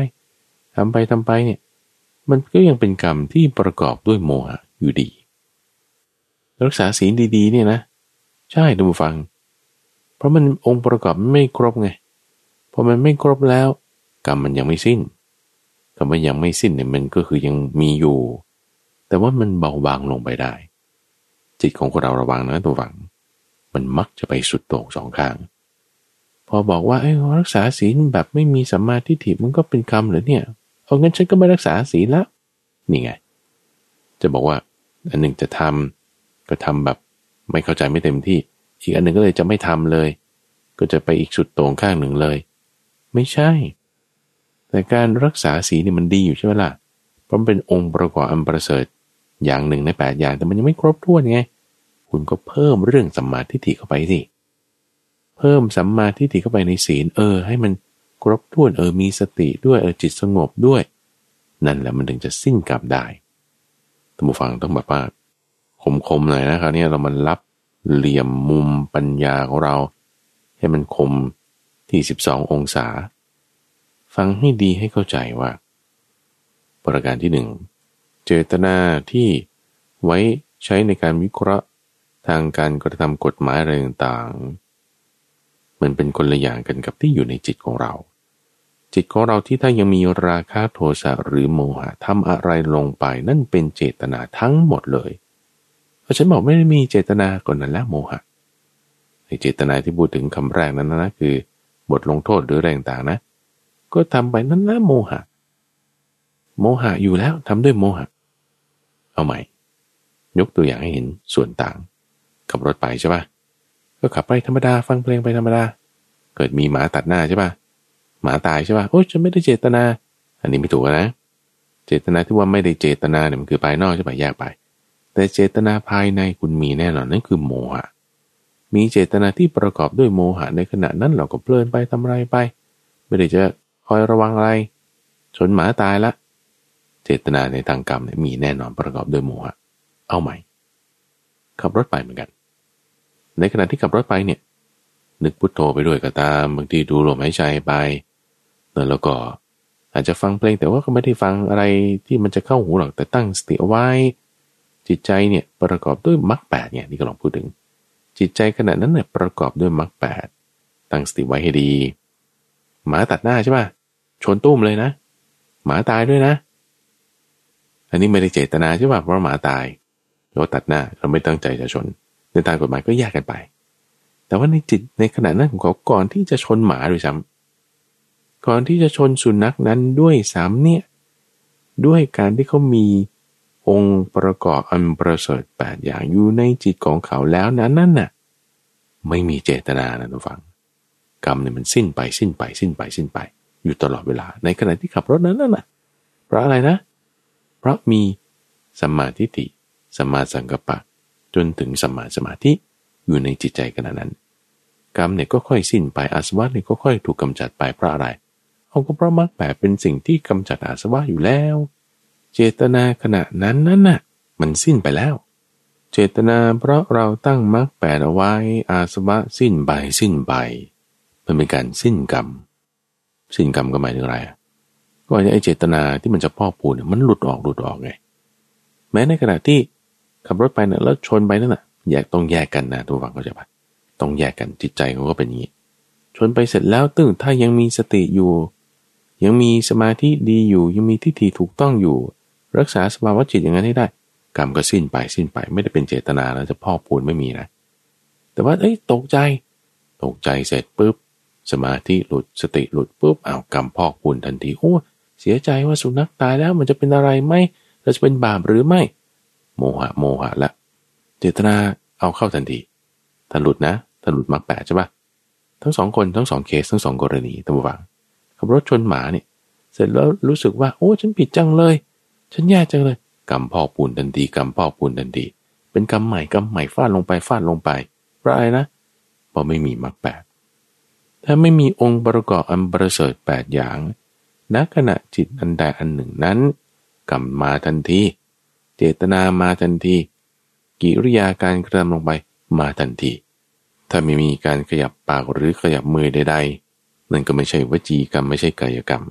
S1: ทำไปทำไปเนี่ย มันก็ยังเป็นกรรมที่ประกอบด้วยโมหะอยู่ดี รักษาศีลดีๆ เนี่ยนะ ใช่ดูฟัง เพราะมันองค์ประกอบไม่ครบไงพอมันไม่ครบแล้ว กรรมมันยังไม่สิ้นกรรมมันยังไม่สิ้นเนี่ยมันก็คือยังมีอยู่ แต่ว่ามันเบาบางลงไปได้ จิตของคนเราระวังนะตัวฝัง มันมักจะไปสุดโต่งสองข้าง พอบอกว่าไอ้รักษาศีลแบบไม่มีสัมมาทิฏฐิมันก็เป็นกรรมหรือเนี่ยเอางั้นฉันก็ไม่รักษาศีลแล้วนี่ไง จะบอกว่าอันหนึ่งจะทำก็ทำแบบไม่เข้าใจไม่เต็มที่ อีกอันหนึ่งก็เลยจะไม่ทำเลย ก็จะไปอีกสุดโต่งข้างหนึ่งเลย ไม่ใช่ แต่การรักษาสีลนี่มันดีอยู่ใช่ไหมล่ะเพราะมันเป็นองค์ประกอบอันประเสริฐ อย่างหนึ่งในแปดอย่างแต่มันยังไม่ครบถ้วนไง คุณก็เพิ่มเรื่องสัมมาทิฏฐิเข้าไปสิ เพิ่มสัมมาทิฏฐิเข้าไปในศีล เออ ให้มันครบถ้วนเออมีสติด้วยเออจิตสงบด้วย นั่นแหละมันถึงจะสิ้นกรรมได้ท่านผู้ฟังต้องแบบว่าคมๆหน่อยนะคราวนี้เรามันรับเหลี่ยมมุมปัญญาของเรา ให้มันคมที่ 12 องศา ฟังให้ดีให้เข้าใจว่า ประการที่หนึ่ง เจตนาที่ไว้ใช้ในการวิเคราะห์ทางการกระทำกฎหมายอะไรต่างๆ มันเป็นคนละอย่างกันกับที่อยู่ในจิตของเรา จิตของเราที่ถ้ายังมีราคะโทสะหรือโมหะทำอะไรลงไปนั่นเป็นเจตนาทั้งหมดเลยเพราะฉันบอกไม่ได้มีเจตนาก่อนนั้นแล้วโมหะในเจตนาที่พูดถึงคำแรกนั้นนะคือบทลงโทษหรือแรงต่างนะ ก็ทำไปนั่นละโมหะ โมหะอยู่แล้วทำด้วยโมหะ เอาใหม่ ยกตัวอย่างให้เห็นส่วนต่าง ขับรถไปใช่ปะก็ขับไปธรรมดาฟังเพลงไปธรรมดา เกิดมีหมาตัดหน้าใช่ปะหมาตายใช่ปะโอ้ยฉันไม่ได้เจตนา อันนี้ไม่ถูกนะ เจตนาที่ว่าไม่ได้เจตนาเนี่ยมันคือภายนอกใช่ปะแยกไป แต่เจตนาภายในคุณมีแน่นอนนั่นคือโมหะมีเจตนาที่ประกอบด้วยโมหะในขณะนั้นเราก็เพลินไปทำไรไป ไม่ได้จะคอยระวังอะไรชนหมาตายละ เจตนาในทางกรรมเนี่ยมีแน่นอนประกอบด้วยโมหะ เอาใหม่ ขับรถไปเหมือนกัน ในขณะที่ขับรถไปเนี่ย นึกพุทโธไปด้วยก็ตามบางทีดูลมหายใจไปแล้วก็อาจจะฟังเพลงแต่ว่าก็ไม่ได้ฟังอะไรที่มันจะเข้าหูหรอกแต่ตั้งสติเอาไว้ จิตใจเนี่ยประกอบด้วยมรรคแปดเนี่ยนี่ก็ลองพูดถึง จิตใจขณะนั้นเนี่ยประกอบด้วยมรรคแปดตั้งสติไว้ให้ดี หมาตัดหน้าใช่ป่ะชนตุ้มเลยนะ หมาตายด้วยนะ อันนี้ไม่ได้เจตนาใช่ป่ะเพราะหมาตายเราตัดหน้าเราไม่ตั้งใจจะชน ในทางกฎหมายก็แยกกันไป แต่ว่าในจิตในขณะนั้นของเขาก่อนที่จะชนหมาด้วยซ้ำก่อนที่จะชนสุนัขนั้นด้วยสามเนี่ยด้วยการที่เขามีองค์ประกอบอันประเสริฐแปดอย่างอยู่ในจิตของเขาแล้วนั้นนั่นน่ะไม่มีเจตนานะทุกฝัง กรรมเนี่ยมันสิ้นไปสิ้นไปสิ้นไปสิ้นไป อยู่ตลอดเวลา ในขณะที่ขับรถนั้นน่ะเพราะอะไรนะเราะมีสัมมาทิฏฐิสัมมาสังกัปปะ จนถึงสัมมาสมาธิอยู่ในจิตใจขณะนั้น กรรมเนี่ยก็ค่อยสิ้นไปอาสวะเนี่ยก็ค่อยถูกกำจัดไปเพราะอะไรเอาก็เพราะมรรคแปดเป็นสิ่งที่กำจัดอาสวะอยู่แล้ว เจตนาขณะนั้นนั่นน่ะ มันสิ้นไปแล้ว เจตนาเพราะเราตั้งมรรคแปดเอาไว้อาสวะสิ้นไปสิ้นไปมันเป็นการสิ้นกรรมสิ้นกรรมก็หมายถึงอะไร ก็ไอ้เจตนาที่มันจะพ่อปูนมันหลุดออกหลุดออกไง แม้ในขณะที่ขับรถไปเนี่ยแล้วชนไปนั่นน่ะแยกต้องแยกกันนะทุกฝังเขาใจปะต้องแยกกันจิตใจเขาก็เป็นอย่างนี้ ชนไปเสร็จแล้วตึ้งถ้ายังมีสติอยู่ ยังมีสมาธิดีอยู่ ยังมีทิฏฐิถูกต้องอยู่ รักษาสภาวะจิตอย่างนั้นให้ได้ กรรมก็สิ้นไปสิ้นไปไม่ได้เป็นเจตนาแล้วจะพ่อปูนไม่มีนะ แต่ว่าเอ้ยตกใจ ตกใจเสร็จปุ๊บสมาธิหลุดสติหลุดปุ๊บเอากรรมพอกปูนทันทีโอ้ เสียใจว่าสุนัขตายแล้วมันจะเป็นอะไรไหมเราจะเป็นบาปหรือไม่ โมหะ โมหะละ เจตนาเอาเข้าทันทีถ้าหลุดนะถ้าหลุดมรรคแปดใช่ปะทั้งสองคนทั้งสองเคสทั้งสองกรณีตั้งฟังขับรถชนหมาเนี่ยเสร็จแล้วรู้สึกว่า โอ้ฉันผิดจังเลย ฉันแย่จังเลยกรรมพ่อปูนทันทีกรรมพ่อปูนทันทีเป็นกรรมใหม่กรรมใหม่ฟาดลงไปฟาดลงไปเพราะอะไรนะเพราะไม่มีมรรคแปดถ้าไม่มีองค์ประกอบอันประเสริฐแปดอย่าง ณขณะจิตอันใดอันหนึ่งนั้นกรรมมาทันที เจตนามาทันที กิริยาการกระทำลงไปมาทันที ถ้าไม่มีการขยับปากหรือขยับมือใดๆ นั่นก็ไม่ใช่วจีกรรมไม่ใช่กายกรรม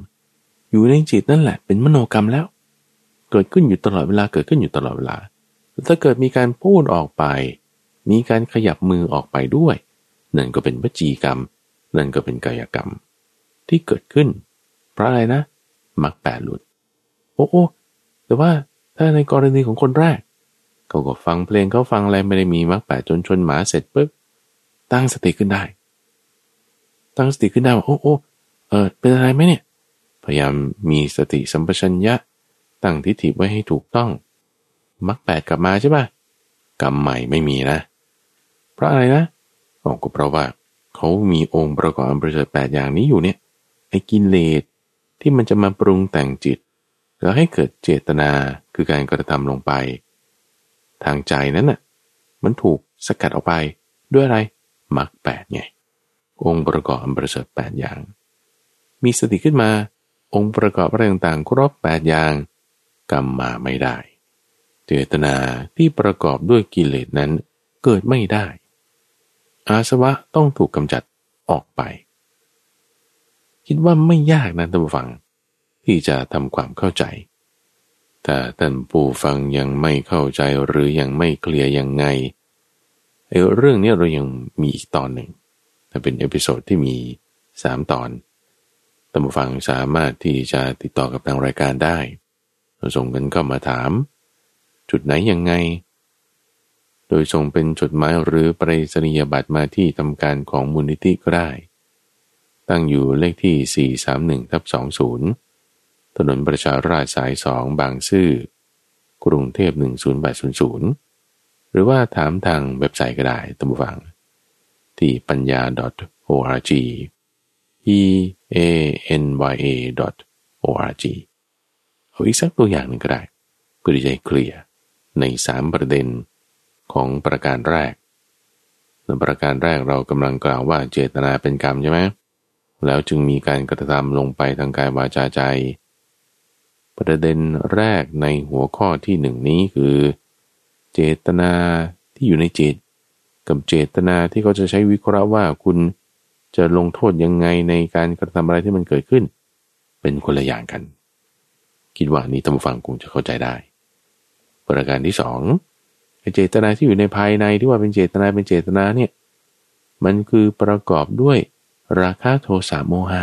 S1: อยู่ในจิตนั่นแหละเป็นมโนกรรมแล้ว เกิดขึ้นอยู่ตลอดเวลาเกิดขึ้นอยู่ตลอดเวลา ถ้าเกิดมีการพูดออกไป มีการขยับมือออกไปด้วย นั่นก็เป็นวจีกรรม นั่นก็เป็นกายกรรม ที่เกิดขึ้น เพราะอะไรนะมักแปดหลุด โอ้โอ้แต่ว่าถ้าในกรณีของคนแรกเขาก็ฟังเพลงเขาฟังอะไรไม่ได้มีมักแปดจนชนหมาเสร็จปุ๊บตั้งสติขึ้นได้ ตั้งสติขึ้นได้ว่าโอ้โอ้เออเป็นอะไรไหมเนี่ย พยายามมีสติสัมปชัญญะ ตั้งทิฏฐิไว้ให้ถูกต้อง มักแปดกลับมาใช่ปะกรรมใหม่ไม่มีนะ เพราะอะไรนะบอกก็เพราะว่าเขามีองค์ประกอบอันประเสริฐแปดอย่างนี้อยู่เนี่ยไอ้กินเลส ที่มันจะมาปรุงแต่งจิต แล้วให้เกิดเจตนาคือการกระทำลงไป ทางใจนั้นน่ะมันถูกสกัดออกไปด้วยอะไรมักแปดไงองค์ประกอบประเสริฐแปดอย่าง มีสติขึ้นมา องค์ประกอบอะไรต่างๆครบแปดอย่างกรรมมาไม่ได้ เจตนาที่ประกอบด้วยกิเลสนั้นเกิดไม่ได้ อาสวะต้องถูกกำจัดออกไป คิดว่าไม่ยากนะท่านผู้ฟัง ที่จะทำความเข้าใจ แต่ท่านผู้ฟังยังไม่เข้าใจหรือยังไม่เคลียร์ยังไงไอ้เรื่องนี้เรายังมีอีกตอนหนึ่งเป็น episode ที่มีสามตอนท่านผู้ฟังสามารถที่จะติดต่อกับทางรายการได้ส่งกันเข้ามาถาม จุดไหนยังไง โดยส่งเป็นจดหมายหรือไปรษณียบัตรมาที่ทำการของมูลนิธิก็ได้ ตั้งอยู่เลขที่ 431ทับ20 ถนนประชาราษฎร์สาย 2 บางซื่อ กรุงเทพ 10800 หรือว่าถามทางเว็บไซต์ก็ได้ตั้งฟัง ที่ปัญญา .org e a n y a .org เอาอีกสักตัวอย่างหนึ่งก็ได้ เพื่อจะเคลียร์ในสามประเด็นของประการแรกในประการแรกเรากำลังกล่าวว่าเจตนาเป็นกรรมใช่ไหม แล้วจึงมีการกระทำลงไปทางกายวาจาใจ ประเด็นแรกในหัวข้อที่หนึ่งนี้คือ เจตนาที่อยู่ในจิต กับเจตนาที่เขาจะใช้วิเคราะห์ว่าคุณจะลงโทษยังไงในการกระทำอะไรที่มันเกิดขึ้น เป็นคนละอย่างกัน คิดว่านี้ท่านฟังคงจะเข้าใจได้ ประการที่สองเจตนาที่อยู่ในภายในที่ว่าเป็นเจตนาเป็นเจตนาเนี่ยมันคือประกอบด้วย ราคะโทสะโมหะ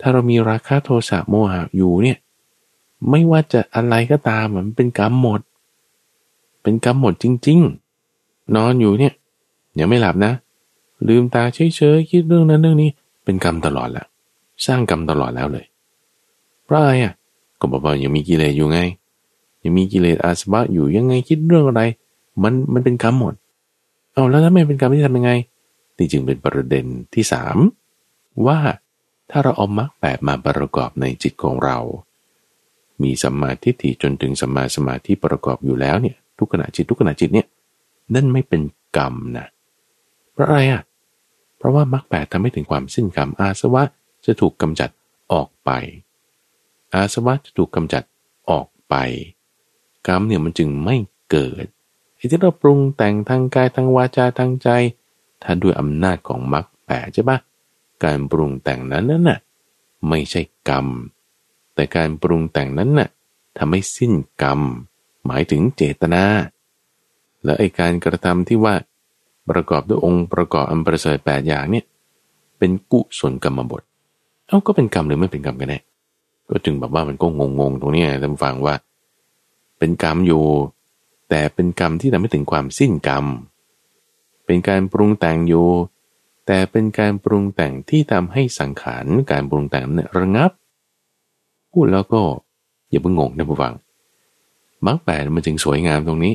S1: ถ้าเรามีราคะโทสะโมหะอยู่เนี่ย ไม่ว่าจะอะไรก็ตามมันเป็นกรรมหมด เป็นกรรมหมดจริง ๆ นอนอยู่เนี่ยยังไม่หลับนะ ลืมตาเฉยๆคิดเรื่องนั้นเรื่องนี้ เป็นกรรมตลอดแล้วสร้างกรรมตลอดแล้วเลยเพราะอะไรอะก็บอกว่ายังมีกิเลสอยู่ไง ยังมีกิเลสอาสวะอยู่ยังไงคิดเรื่องอะไร มันมันเป็นกรรมหมดเอาแล้วถ้าไม่เป็นกรรมที่ทำยังไง นี่จึงเป็นประเด็นที่สามว่าถ้าเราเอามรรคแปดมาประกอบในจิตของเรา มีสัมมาทิฏฐิจนถึงสัมมาสมาธิประกอบอยู่แล้วเนี่ยทุกขณะจิตทุกขณะจิตเนี่ยนั่นไม่เป็นกรรมนะเพราะอะไรอะเพราะว่ามรรคแปดทำให้ถึงความสิ้นกรรมอาสวะจะถูกกำจัดออกไป อาสวะจะถูกกำจัดออกไป กรรมเนี่ยมันจึงไม่เกิดไอ้ที่เราปรุงแต่งทางกายทางวาจาทางใจ ถ้าด้วยอำนาจของมรรคแปดใช่ปะการปรุงแต่งนั้นน่ะไม่ใช่กรรม แต่การปรุงแต่งนั้นน่ะทำให้สิ้นกรรม หมายถึงเจตนา และไอการกระทำที่ว่าประกอบด้วยองค์ประกอบอันประเสริฐแปดอย่างเนี่ยเป็นกุศลกรรมบทเอ้าก็เป็นกรรมหรือไม่เป็นกรรมกันแน่ก็จึงแบบว่ามันก็งงๆตรงนี้ท่านฟังว่า เป็นกรรมอยู่ แต่เป็นกรรมที่ทำให้ถึงความสิ้นกรรม เป็นการปรุงแต่งอยู่ แต่เป็นการปรุงแต่งที่ทำให้สังขารการปรุงแต่งนั้นระงับ พูดแล้วก็อย่าเพิ่งงงนะผู้ฟังมรรคแปดมันจึงสวยงามตรงนี้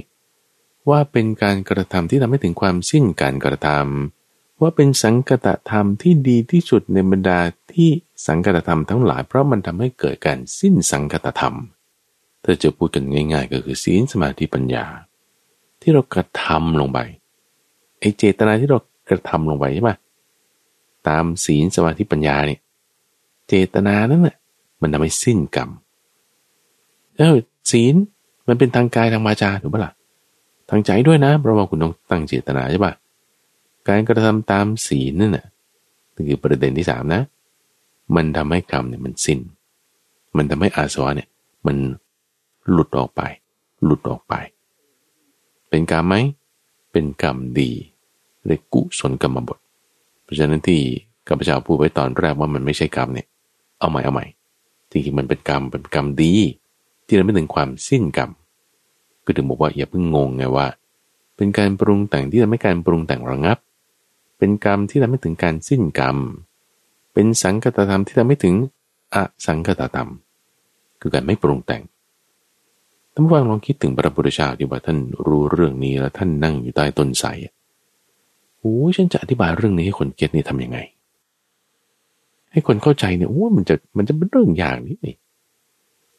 S1: ว่าเป็นการกระทำที่ทำให้ถึงความสิ้นการกระทำว่าเป็นสังกตธรรมที่ดีที่สุดในบรรดาที่สังกตธรรมทั้งหลายเพราะมันทำให้เกิดการสิ้นสังกตธรรมเธอจะพูดกันง่าย ๆ ก็คือศีลสมาธิปัญญา ที่เรากระทำลงไป ไอ้เจตนาที่เรากระทำลงไปใช่ไหมตามศีลสมาธิปัญญาเนี่ย เจตนานั้นน่ะมันทำให้สิ้นกรรมแล้วศีลมันเป็นทางกายทางวาจาถูกปะล่ะทางใจด้วยนะเพราะว่าคุณต้องตั้งเจตนาใช่ปะการกระทำตามศีลนั่นน่ะนี่คือประเด็นที่สามนะ มันทำให้กรรมเนี่ยมันสิ้น มันทำให้อาสวะเนี่ยมันหลุดออกไป หลุดออกไป เป็นกรรมไหม เป็นกรรมดีเรียกกุศลกรรมบท เพราะฉะนั้นที่กัปพเจ้าพูดไว้ตอนแรกว่ามันไม่ใช่กรรมเนี่ย เอาใหม่เอาใหม่จริงๆมันเป็นกรรมเป็นกรรมดี ที่เราไม่ถึงความสิ้นกรรมก็ถึงบอกว่าอย่าเพิ่งงงไงว่า เป็นการปรุงแต่งที่ทำให้การปรุงแต่งระงับ เป็นกรรมที่ทำให้ถึงการสิ้นกรรม เป็นสังคตธรรมที่ทำให้ถึงอสังคตธรรม คือการไม่ปรุงแต่ง ท่านผู้ฟังลองคิดถึงพระพุทธเจ้าที่ว่าท่านรู้เรื่องนี้แล้วท่านนั่งอยู่ใต้ต้นไทรโอ้ฉันจะอธิบายเรื่องนี้ให้คนเก็ตนี่ทำยังไง ให้คนเข้าใจเนี่ยโอ้มันจะมันจะเป็นเรื่องอยางนี้นี่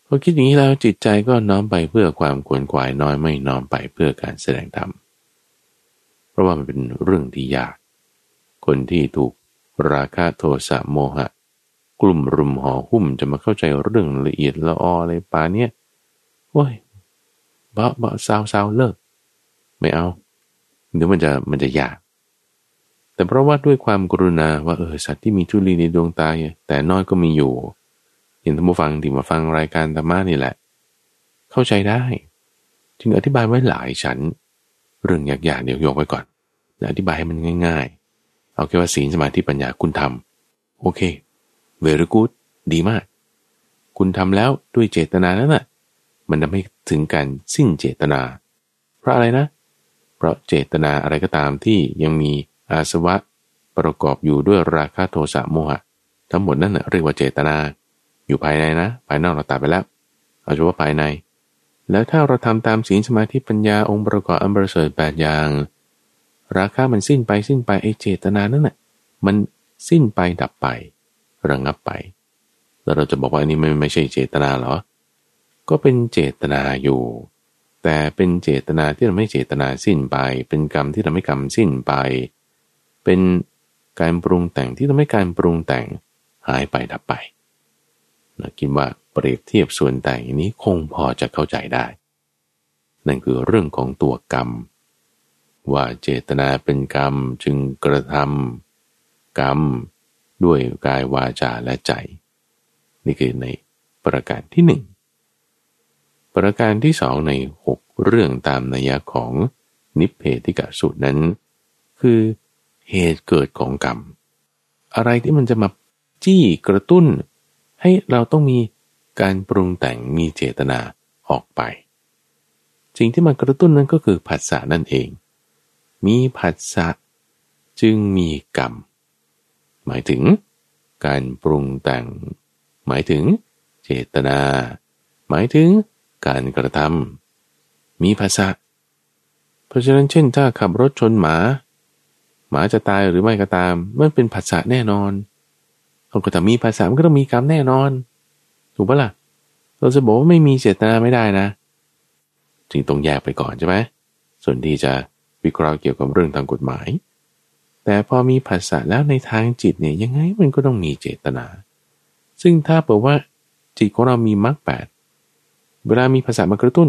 S1: พอคิดอย่างนี้แล้วจิตใจก็น้อมไปเพื่อความขวนขวายน้อยไม่น้อมไปเพื่อการแสดงธรรมเพราะว่ามันเป็นเรื่องที่ยาก คนที่ถูกราคะโทสะโมหะ กลุ่มรุมห่อหุ้มจะมาเข้าใจเรื่องละเอียดละอออะไรปาเนี่ยโอ้ย บาเบาซาวซาวเลิก ไม่เอาเดี๋ยวมันจะมันจะยาก แต่เพราะว่าด้วยความกรุณาว่าเออสัตว์ที่มีทุลีในดวงตาแต่น้อยก็มีอยู่เห็นท่านผู้ฟังที่มาฟังรายการธรรมะนี่แหละ เข้าใจได้ จึงอธิบายไว้หลายชั้นเรื่องยากๆเดี๋ยวยกไว้ก่อนอธิบายให้มันง่าย ๆ เอาแค่ว่าศีลสมาธิปัญญาคุณทำโอเคเวรกูดดีมาก คุณทำแล้วด้วยเจตนานั้นน่ะ มันทำให้ ถึงการสิ้นเจตนา เพราะอะไรนะ เพราะเจตนาอะไรก็ตามที่ยังมีอาสวะประกอบอยู่ด้วยราคะโทสะโมหะ ทั้งหมดนั่นเรียกว่าเจตนา อยู่ภายในนะ ภายนอกเราตัดไปแล้ว เอาเฉพาะภายใน แล้วถ้าเราทำตามศีลสมาธิปัญญาองค์ประกอบอันประเสริฐแปดอย่าง ราคามันสิ้นไปสิ้นไปไอเจตนานั่นน่ะมันสิ้นไปดับไประงับไป แล้วเราจะบอกว่าอันนี้ไม่ไม่ใช่เจตนาหรอ ก็เป็นเจตนาอยู่ แต่เป็นเจตนาที่ทำให้เจตนาสิ้นไป เป็นกรรมที่ทำให้กรรมสิ้นไป เป็นการปรุงแต่งที่ทำให้การปรุงแต่งหายไปดับไปนะคิดว่าเปรียบเทียบส่วนแต่งนี้คงพอจะเข้าใจได้ นั่นคือเรื่องของตัวกรรม ว่าเจตนาเป็นกรรมจึงกระทำกรรม ด้วยกายวาจาและใจ นี่คือในประการที่หนึ่ง ประการที่สองในหกเรื่องตามนัยของนิพเพธิกสูตรนั้น คือเหตุเกิดของกรรม อะไรที่มันจะมาจี้กระตุ้น ให้เราต้องมีการปรุงแต่งมีเจตนาออกไป สิ่งที่มากระตุ้นนั้นก็คือผัสสะนั่นเอง มีผัสสะจึงมีกรรม หมายถึงการปรุงแต่ง หมายถึงเจตนา หมายถึง การกระทำมีภาษาเพราะฉะนั้นเช่นถ้าขับรถชนหมา หมาจะตายหรือไม่ก็ตาม มันเป็นภาษาแน่นอนเราก็ถ้ามีภาษามันก็ต้องมีกรรมแน่นอน ถูกปะละ่ะ เราจะบอกว่าไม่มีเจตนาไม่ได้นะ จึงต้องแยกไปก่อนใช่ไหมส่วนที่จะวิเคราะห์เกี่ยวกับเรื่องทางกฎหมาย แต่พอมีภาษาแล้วในทางจิตเนี่ยยังไงมันก็ต้องมีเจตนา ซึ่งถ้าบอกว่าจิตของเรามีมรรคแปด เวลามีภาษามากระตุ้น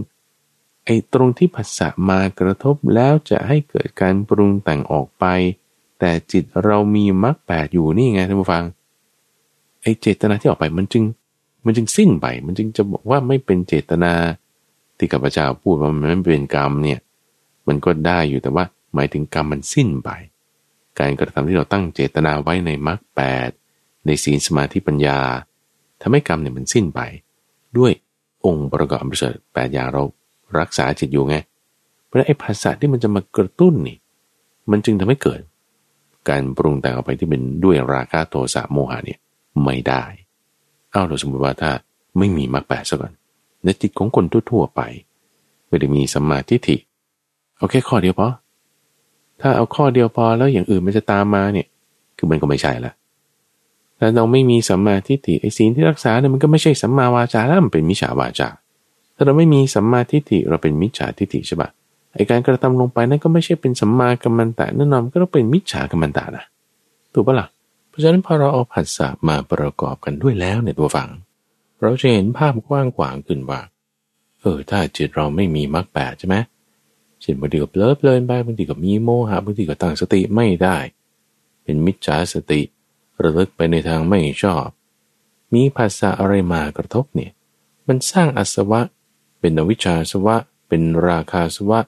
S1: ไอ้ตรงที่ภาษามากระทบแล้วจะให้เกิดการปรุงแต่งออกไป แต่จิตเรามีมรรคแปดอยู่นี่ไงท่านผู้ฟังไอ้เจตนาที่ออกไปมันจึง มันจึงสิ้นไป มันจึงจะบอกว่าไม่เป็นเจตนาที่ข้าพเจ้าพูดว่ามันไม่เป็นกรรมเนี่ย มันก็ได้อยู่แต่ว่าหมายถึงกรรมมันสิ้นไป การกระทำที่เราตั้งเจตนาไว้ในมรรคแปดในศีลสมาธิปัญญาทำให้กรรมเนี่ยมันสิ้นไป ด้วย องค์ประกอบประเสริฐแปดอย่างเรารักษาจิตอยู่ไง เพราะไอ้ภาษาที่มันจะมากระตุ้นนี่ มันจึงทำให้เกิด การปรุงแต่งออกไปที่เป็นด้วยราคะโทสะโมหะเนี่ยไม่ได้ เอาเราสมมติว่าถ้าไม่มีมรรคแปดซะก่อนในจิตของคนทั่วๆไป ไม่ได้มีสัมมาทิฏฐิเอาแค่ข้อเดียวพอถ้าเอาข้อเดียวพอแล้วอย่างอื่นมันจะตามมาเนี่ย คือมันก็ไม่ใช่ละ ถ้าเราไม่มีสัมมาทิฏฐิไอ้ศีลที่รักษาเนี่ยมันก็ไม่ใช่สัมมาวาจาแล้วมันเป็นมิจฉาวาจาถ้าเราไม่มีสัมมาทิฏฐิเราเป็นมิจฉาทิฏฐิใช่ปะไอ้การกระทำลงไปนั่นก็ไม่ใช่เป็นสัมมากัมมันตะนั่นอนก็ต้องเป็นมิจฉากัมมันตะนะถูกปะละ่ะเพราะฉะนั้นพอเราเอาผัสสะมาประกอบกันด้วยแล้วเนี่ยตัวฝัง เราจะเห็นภาพกว้างกวางขึ้นว่าเออถ้าจิตเราไม่มีมรรคแปดใช่ไหมจิตบางทีก็เพลิดเพลินไปบางทีก็มีโมหะบางทีก็ตั้งสติไม่ได้ เป็นมิจฉาสติ ระลึกไปในทางไม่ชอบ มีภาษาอะไรมากระทบเนี่ยมันสร้างอสวะ เป็นอวิชชาสวะ เป็นราคาสวะ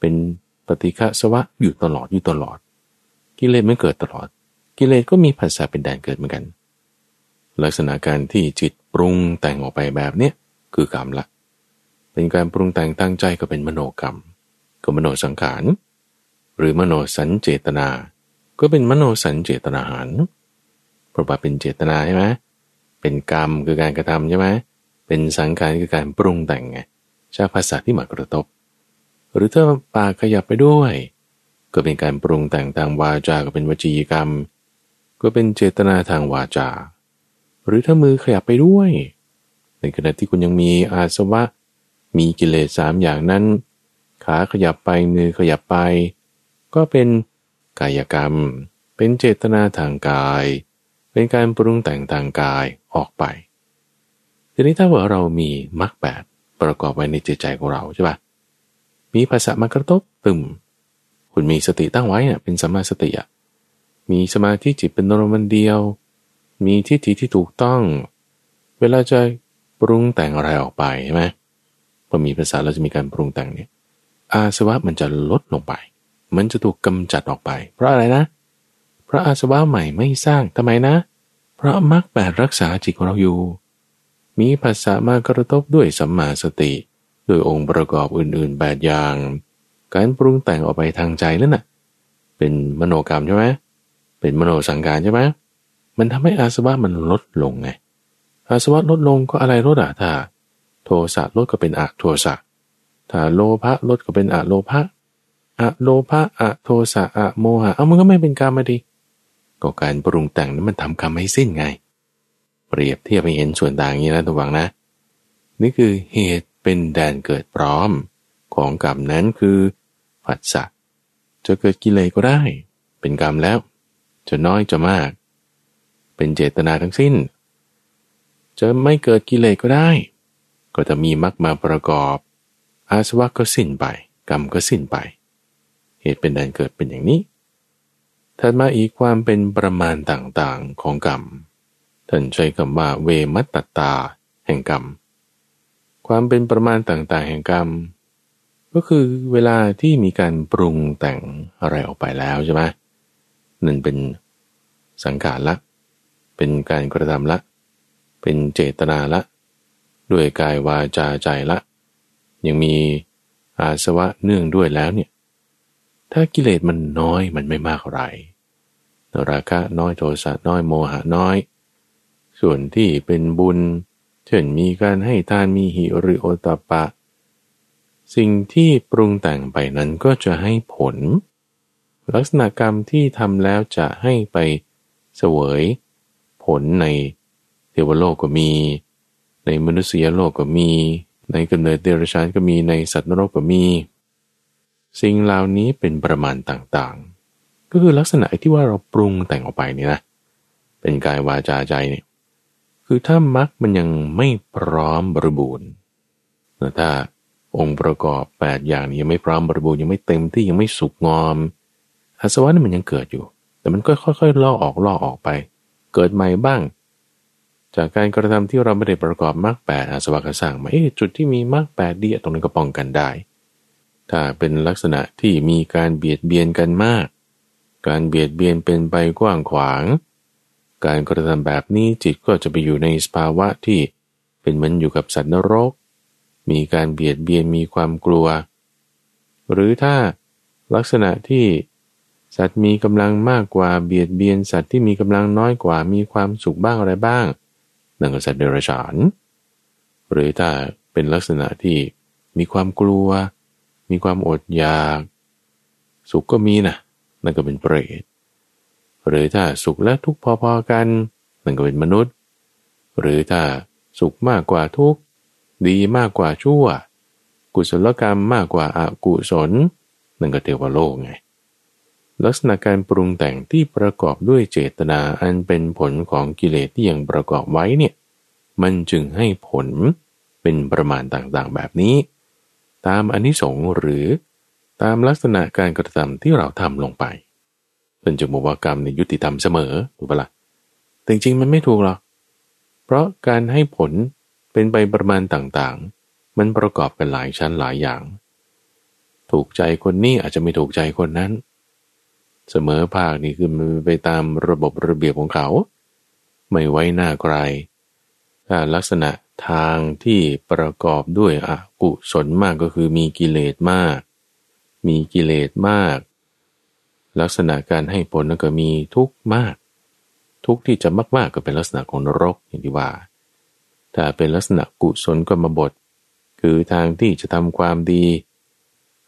S1: เป็นปฏิฆะสวะอยู่ตลอดอยู่ตลอด กิเลสไม่เกิดตลอด กิเลสก็มีภาษาเป็นแดนเกิดเหมือนกัน ลักษณะการที่จิตปรุงแต่งออกไปแบบเนี้ยคือกรรมละ เป็นการปรุงแต่งตั้งใจก็เป็นมโนกรรม ก็มโนสังขาร หรือมโนสัญเจตนา ก็เป็นมโนสัญเจตนาหาร ราะว่าเป็นเจตนาใช่ไหมเป็นกรรมคือการกระทำใช่ไหมเป็นสังขารคือการปรุงแต่งไงชาภาษาที่มากระทบ หรือถ้าปากขยับไปด้วย ก็เป็นการปรุงแต่งทางวาจา ก็เป็นวจีกรรม ก็เป็นเจตนาทางวาจา หรือถ้ามือขยับไปด้วย ในขณะที่คุณยังมีอาสวะ มีกิเลสสามอย่างนั้น ขาขยับไปมือขยับไป ก็เป็นกายกรรม เป็นเจตนาทางกาย เป็นการปรุงแต่งทางกายออกไป ทีนี้ถ้าว่าเรามีมรรคแปดประกอบไว้ในจิตใจของเราใช่ปะมีภาษามากระทบตึมคุณมีสติตั้งไว้เนี่ยเป็นสมาสติอะมีสมาธิจิตเป็นนรมันเดียว มีทิฏฐิที่ถูกต้อง เวลาจะปรุงแต่งอะไรออกไปใช่ไหมพอมีภาษาเราจะมีการปรุงแต่งเนี่ยอาสวะมันจะลดลงไป มันจะถูกกำจัดออกไป เพราะอะไรนะเพราะอาสวะใหม่ไม่สร้างทำไมนะ เพราะมรรคแปดรักษาจิตของเราอยู่ มีภาษามากระทบด้วยสัมมาสติ ด้วยองค์ประกอบอื่นๆแปดอย่าง การปรุงแต่งออกไปทางใจนั่นน่ะ เป็นมโนกรรมใช่ไหมเป็นมโนสังการใช่ไหมมันทำให้อาสวะมันลดลงไง อาสวะลดลงก็อะไรลดอะถ้า โทสะลดก็เป็นอะโทสะ ถ้าโลภะลดก็เป็นอะโลภะอะโลภะอะโทสะอะโมหะ เอามันก็ไม่เป็นกรรมมาดิ ก็การปรุงแต่งนั้นมันทำกรรมให้สิ้นไง เปรียบเทียบไปเห็นส่วนต่างอย่างนี้นะตัววังนะ นี่คือเหตุเป็นแดนเกิดพร้อม ของกรรมนั้นคือผัสสะจะเกิดกิเลสก็ได้ เป็นกรรมแล้ว จะน้อยจะมาก เป็นเจตนาทั้งสิ้น จะไม่เกิดกิเลสก็ได้ ก็จะมีมรรคมาประกอบ อาสวะก็สิ้นไป กรรมก็สิ้นไป เหตุเป็นแดนเกิดเป็นอย่างนี้ ถัดมาอีกความเป็นประมาณต่างๆของกรรม ท่านใช้คำว่าเวมัตตตา แห่งกรรม ความเป็นประมาณต่างๆ แห่งกรรม ก็คือเวลาที่มีการปรุงแต่งอะไรออกไปแล้วใช่ไหมนั่นเป็นสังขารละ เป็นการกระทำละ เป็นเจตนาละ ด้วยกายวาจาใจละ ยังมีอาสวะเนื่องด้วยแล้วเนี่ย ถ้ากิเลสมันน้อยมันไม่มากไร ราคะน้อยโทสะน้อยโมหะน้อย ส่วนที่เป็นบุญ เช่นมีการให้ทานมีหิริโอตปะ สิ่งที่ปรุงแต่งไปนั้นก็จะให้ผล ลักษณะกรรมที่ทำแล้วจะให้ไปเสวย ผลในเทวโลกก็มี ในมนุษยโลกก็มี ในกำเนิดเดรัจฉานก็มีในสัตว์นรกก็มี สิ่งเหล่านี้เป็นประมาณต่างๆ ก็คือลักษณะที่ว่าเราปรุงแต่งออกไปนี่นะเป็นกายวาจาใจเนี่ยคือถ้ามรรคมันยังไม่พร้อมบริบูรณ์ถ้าองค์ประกอบ 8 อย่างนี้ยังไม่พร้อมบริบูรณ์ยังไม่เต็มที่ยังไม่สุกงอมอาสวะนี่มันยังเกิดอยู่ แต่มันก็ค่อยๆล่อออกล่อออกไป เกิดใหม่บ้าง จากการกระทำที่เราไม่ได้ประกอบมรรคแปดอาสวะก็สร้างมาเอ๊ะจุดที่มีมรรคแปดดีตรงนั้นก็ป้องกันได้ ถ้าเป็นลักษณะที่มีการเบียดเบียนกันมาก การเบียดเบียนเป็นไปกว้างขวาง การกระทำแบบนี้จิตก็จะไปอยู่ในสภาวะที่เป็นเหมือนอยู่กับสัตว์นรก มีการเบียดเบียนมีความกลัว หรือถ้าลักษณะที่สัตว์มีกำลังมากกว่าเบียดเบียนสัตว์ที่มีกำลังน้อยกว่ามีความสุขบ้างอะไรบ้างนั่นก็สัตว์เดรัจฉาน หรือถ้าเป็นลักษณะที่มีความกลัว มีความอดอยาก สุขก็มีนะนั่นก็เป็นเปรตหรือถ้าสุขและทุกข์พอๆกัน นั่นก็เป็นมนุษย์ หรือถ้าสุขมากกว่าทุกข์ดีมากกว่าชั่ว กุศลกรรมมากกว่าอากุศล นั่นก็เทวโลกไง ลักษณะการปรุงแต่งที่ประกอบด้วยเจตนาอันเป็นผลของกิเลสที่ยังประกอบไว้เนี่ย มันจึงให้ผลเป็นประมาณต่างๆแบบนี้ ตามอนิสงส์หรือตามลักษณะการกระทำที่เราทำลงไปเป็นจะบอกว่ากรรมในยุติธรรมเสมอถูกปะละ่ะแต่จริงๆมันไม่ถูกหรอกเพราะการให้ผลเป็นไปประมาณต่างๆ มันประกอบกันหลายชั้นหลายอย่าง ถูกใจคนนี้อาจจะไม่ถูกใจคนนั้น เสมอภาคนี่คือมันไปตามระบบระเบียบของเขา ไม่ไว้หน้าใคร ลักษณะทางที่ประกอบด้วยอกุศลมากก็คือมีกิเลสมาก มีกิเลสมาก ลักษณะการให้ผลนั้นก็มีทุกข์มาก ทุกข์ที่จะมากๆกก็เป็นลักษณะของนรกอย่างที่ว่าถ้าเป็นลักษณะกุศลก็มาบท คือทางที่จะทำความดี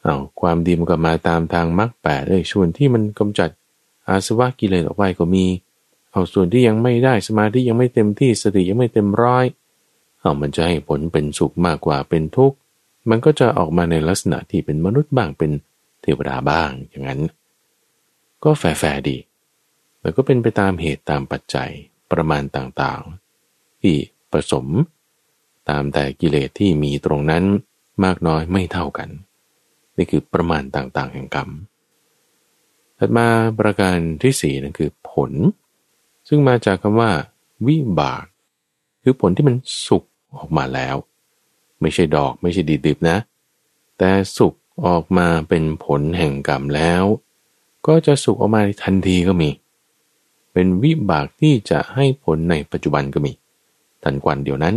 S1: อาความดีมันก็มาตามทางมรรคแปดเลยส่วนที่มันกำจัดอาสวะกิเลสออกไปก็มี เอาส่วนที่ยังไม่ได้สมาธิยังไม่เต็มที่สติยังไม่เต็มร้อยเอามันจะให้ผลเป็นสุขมากกว่าเป็นทุกข์ มันก็จะออกมาในลักษณะที่เป็นมนุษย์บ้างเป็นเทวดาบ้างอย่างนั้น ก็แฝงดี แล้วก็เป็นไปตามเหตุตามปัจจัยประมาณต่างๆ ที่ผสม ตามแต่กิเลสที่มีตรงนั้นมากน้อยไม่เท่ากัน นี่คือประมาณต่างๆ แห่งกรรมถัดมาประการที่สี่นั่นคือผล ซึ่งมาจากคำว่า วิบาก คือผลที่มันสุกออกมาแล้ว ไม่ใช่ดอกไม่ใช่ดีดิบนะ แต่สุกออกมาเป็นผลแห่งกรรมแล้ว ก็จะสุกออกมาทันทีก็มี เป็นวิบากที่จะให้ผลในปัจจุบันก็มีทันควันเดียวนั้น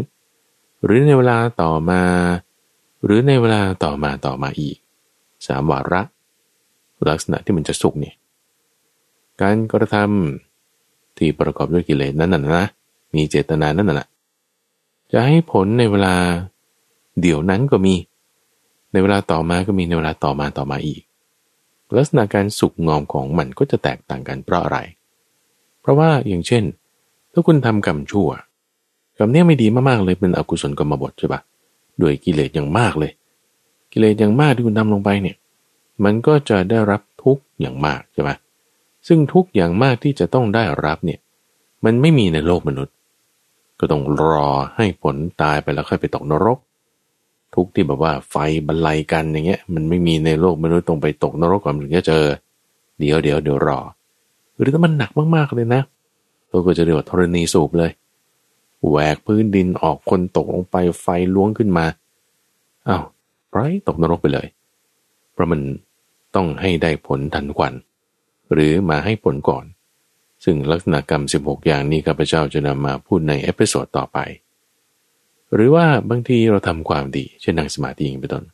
S1: หรือในเวลาต่อมา หรือในเวลาต่อมาต่อมาอีกสามวาระ ลักษณะที่มันจะสุกเนี่ยการกระทำ ที่ประกอบด้วยกิเลสนั้นน่ะนะมีเจตนานั่นน่ะจะให้ผลในเวลาเดี๋ยวนั้นก็มี ในเวลาต่อมาก็มีในเวลาต่อมาต่อมาอีก ลักษณะการสุกงอมของมันก็จะแตกต่างกันเพราะอะไร เพราะว่าอย่างเช่น ถ้าคุณทำกรรมชั่วกรรมนี้ไม่ดีมากๆเลยเป็นอกุศลกรรมบทใช่ปะด้วยกิเลสอย่างมากเลย กิเลสอย่างมากที่คุณทำลงไปเนี่ย มันก็จะได้รับทุกข์อย่างมากใช่ปะ ซึ่งทุกอย่างมากที่จะต้องได้รับเนี่ย มันไม่มีในโลกมนุษย์ ก็ต้องรอให้ผลตายไปแล้วค่อยไปตกนรก ทุกที่แบบว่าไฟบรรลัยกันอย่างเงี้ย มันไม่มีในโลกมนุษย์ตรงไปตกนรกก่อนถึงจะเจอ เดี๋ยวเดี๋ยวเดี๋ยวรอ หรือถ้ามันหนักมากๆเลยนะตัวก็จะเรียกว่าธรณีสูบเลยแหวกพื้นดินออกคนตกลงไปไฟล้วงขึ้นมาอ้าวไรตกนรกไปเลย เพราะมันต้องให้ได้ผลทันควัน หรือมาให้ผลก่อน ซึ่งลักษณะกรรม 16 อย่างนี้ข้าพเจ้าจะนำมาพูดใน episode ต่อไป หรือว่าบางทีเราทำความดี เช่นนั่งสมาธิอย่างเป็นต้น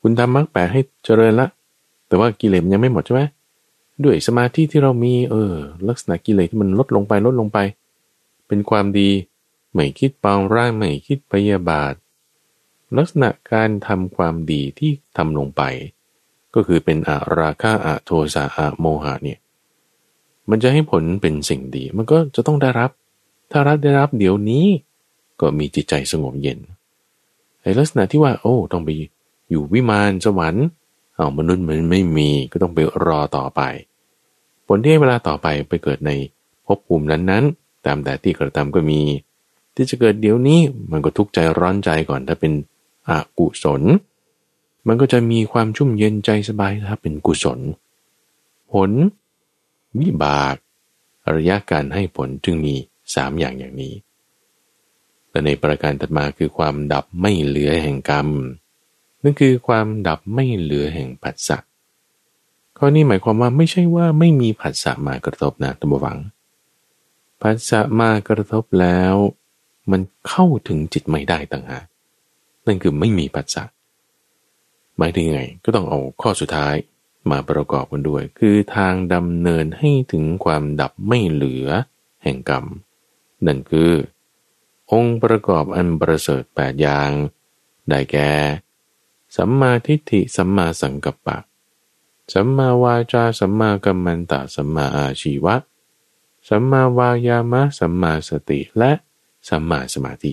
S1: คุณทำมรรคแปดให้เจริญละ แต่ว่ากิเลสยังไม่หมดใช่ไหมด้วยสมาธิที่เรามีเออ ลักษณะกิเลสที่มันลดลงไปลดลงไป เป็นความดีไม่คิดปองร้ายไม่คิดพยาบาท ลักษณะการทำความดีที่ทำลงไป ก็คือเป็นอาราคะอะโทสะอะโมหะเนี่ยมันจะให้ผลเป็นสิ่งดี มันก็จะต้องได้รับ ถ้ารับได้รับเดี๋ยวนี้ก็มีจิตใจสงบเย็นไอ้ลักษณะที่ว่า โอ้ ต้องไปอยู่วิมานสวรรค์เอามนุษย์มันไม่มีก็ต้องไปรอต่อไป ผลที่เวลาต่อไปไปเกิดในภพภูมินั้นๆ ตามแต่ที่กระทำก็มี ที่จะเกิดเดี๋ยวนี้มันก็ทุกข์ใจร้อนใจก่อนถ้าเป็นอกุศล มันก็จะมีความชุ่มเย็นใจสบายถ้าเป็นกุศล ผล วิบากระยะการให้ผลจึงมีสามอย่างอย่างนี้ แต่ในประการถัดมาคือความดับไม่เหลือแห่งกรรม นั่นคือความดับไม่เหลือแห่งผัสสะข้อนี้หมายความว่าไม่ใช่ว่าไม่มีผัสสะมากระทบนะตัมบวัง ผัสสะมากระทบแล้ว มันเข้าถึงจิตไม่ได้ต่างหากนั่นคือไม่มีผัสสะ หมายถึงไงก็ต้องเอาข้อสุดท้ายมาประกอบกันด้วย คือทางดำเนินให้ถึงความดับไม่เหลือแห่งกรรม นั่นคือ องค์ประกอบอันประเสริฐแปดอย่าง ได้แก่สัมมาทิฏฐิสัมมาสังกัปปะ สัมมาวาจาสัมมากัมมันตะสัมมาอาชีวะ สัมมาวายามะสัมมาสติและสัมมาสมาธิ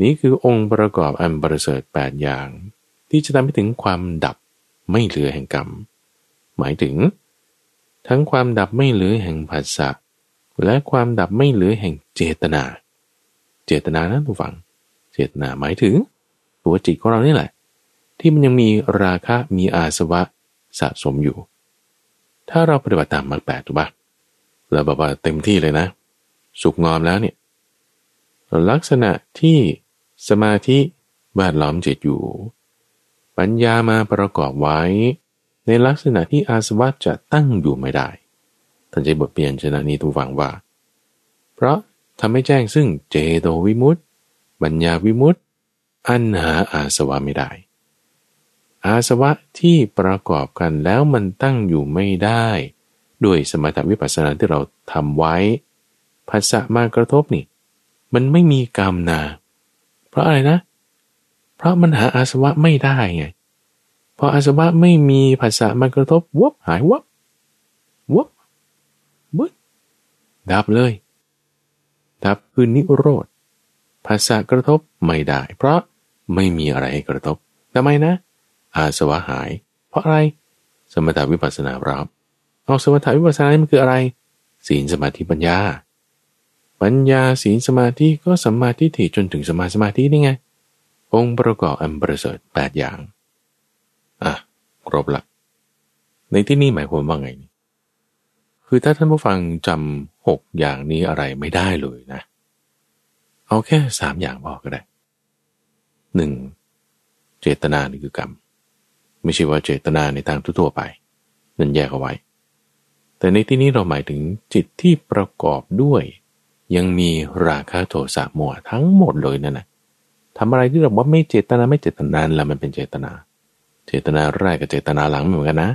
S1: นี้คือองค์ประกอบอันประเสริฐแปดอย่าง ที่จะทำให้ถึงความดับไม่เหลือแห่งกรรม หมายถึง ทั้งความดับไม่เหลือแห่งภาษะและความดับไม่เหลือแห่งเจตนา เจตนานะผู้ฟัง เจตนาหมายถึง ตัวจิตของเรานี่แหละ ที่มันยังมีราคะมีอาสวะสะสมอยู่ ถ้าเราปฏิบัติตามมรรคแปดถูกปะเราแบบว่าเต็มที่เลยนะ สุกงอมแล้วเนี่ยลักษณะที่สมาธิแวดล้อมจิตอยู่ ปัญญามาประกอบไว้ ในลักษณะที่อาสวะจะตั้งอยู่ไม่ได้ท่านใจบทเปลี่ยนชนะนี้ทุกฝังว่า เพราะทำให้แจ้งซึ่งเจโตวิมุตต์ปัญญาวิมุตต์อันหาอาสวะไม่ได้ อาสวะที่ประกอบกันแล้วมันตั้งอยู่ไม่ได้ ด้วยสมถวิปัสสนาที่เราทำไว้ภาษามากระทบนี่ มันไม่มีกรรมนา เพราะอะไรนะเพราะมันหาอาสวะไม่ได้ไงพออาสวะไม่มีภาษามากระทบวบหายวับวบบึ้ดดับเลย ดับคือนิโรธภาษากระทบไม่ได้ เพราะไม่มีอะไรให้กระทบทำไมนะ อาสวะหาย เพราะอะไร สมถาวิปัสสนารับเอาสมถาวิปัสสนามันคืออะไร ศีลสมาธิปัญญา ปัญญาศีลสมาธิก็สัมมาทิฏฐิจนถึงสมาสมาธินี่ไง องค์ประกอบอันประเสริฐแปดอย่าง อะ ครบละ ในที่นี้หมายความว่าไง คือถ้าท่านผู้ฟังจำหกอย่างนี้อะไรไม่ได้เลยนะ เอาแค่สามอย่างพอก็ได้หนึ่งเจตนานี่คือกรรม ไม่ใช่ว่าเจตนาในทางทั่วไป นั่นแยกเอาไว้ แต่ในที่นี้เราหมายถึงจิตที่ประกอบด้วย ยังมีราคะโทสะโมหทั้งหมดเลยนั่นนะ ทำอะไรที่เราว่าไม่เจตนาไม่เจตนาแล้วมันเป็นเจตนา เจตนาแรกกับเจตนาหลังเหมือนกันนะ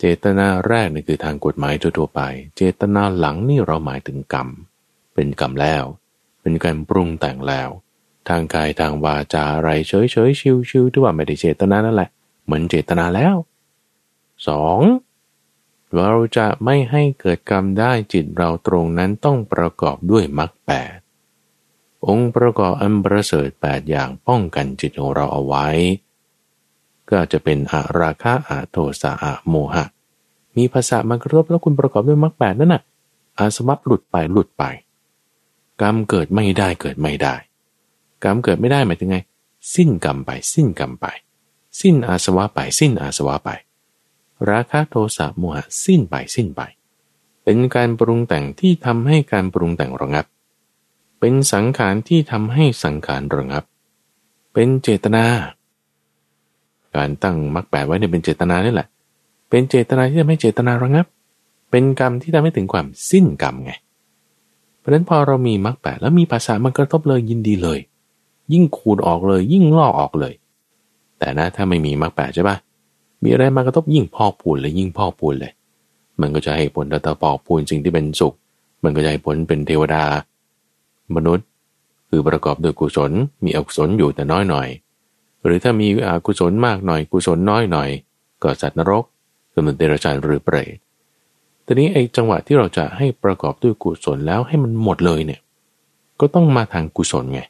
S1: เจตนาแรกนี่คือทางกฎหมายทั่วไป เจตนาหลังนี่เราหมายถึงกรรม เป็นกรรมแล้ว เป็นการปรุงแต่งแล้ว ทางกายทางวาจาอะไรเฉยเฉยชิวชิวที่ว่าไม่ได้เจตนานั่นแหละ เหมือนเจตนาแล้ว 2. เราจะไม่ให้เกิดกรรมได้จิตเราตรงนั้นต้องประกอบด้วยมรรคแปด องค์ประกอบอันประเสริฐแปดอย่างป้องกันจิตของเราเอาไว้ ก็จะเป็นอาราคะอาโทสะอาโมหะ มีภาษามากระทบแล้วคุณประกอบด้วยมรรคแปดนั่นน่ะ อาสวะหลุดไปหลุดไป กรรมเกิดไม่ได้เกิดไม่ได้ กรรมเกิดไม่ได้หมายถึงไง สิ้นกรรมไป สิ้นกรรมไป สิ้นอาสวะไป สิ้นอาสวะไป ราคะโทสะโมหะสิ้นไปสิ้นไป เป็นการปรุงแต่งที่ทำให้การปรุงแต่งระงับ เป็นสังขารที่ทำให้สังขารระงับ เป็นเจตนา การตั้งมรรคแปดไว้เนี่ยเป็นเจตนานี่แหละ เป็นเจตนาที่จะไม่เจตนาระงับ เป็นกรรมที่ทำให้ถึงความสิ้นกรรมไง เพราะฉะนั้นพอเรามีมรรคแปดแล้วมีภาษามันกระทบเลยยินดีเลย ยิ่งขูดออกเลย ยิ่งลอกออกเลย แต่นะถ้าไม่มีมรรคแปดใช่ปะมีอะไรมากระทบยิ่งพอกปูนเลยยิ่งพอกปูนเลย มันก็จะให้ผลต่อปอกปูนสิ่งที่เป็นสุข มันก็จะให้ผลเป็นเทวดา มนุษย์ คือประกอบด้วยกุศล มีอกุศลอยู่แต่น้อยหน่อย หรือถ้ามีอกุศลมากหน่อยกุศลน้อยหน่อย ก็สัตว์นรกคือมันเดรัจฉานหรือเปรตทีนี้ไอ้จังหวะที่เราจะให้ประกอบด้วยกุศลแล้วให้มันหมดเลยเนี่ย ก็ต้องมาทางกุศลไง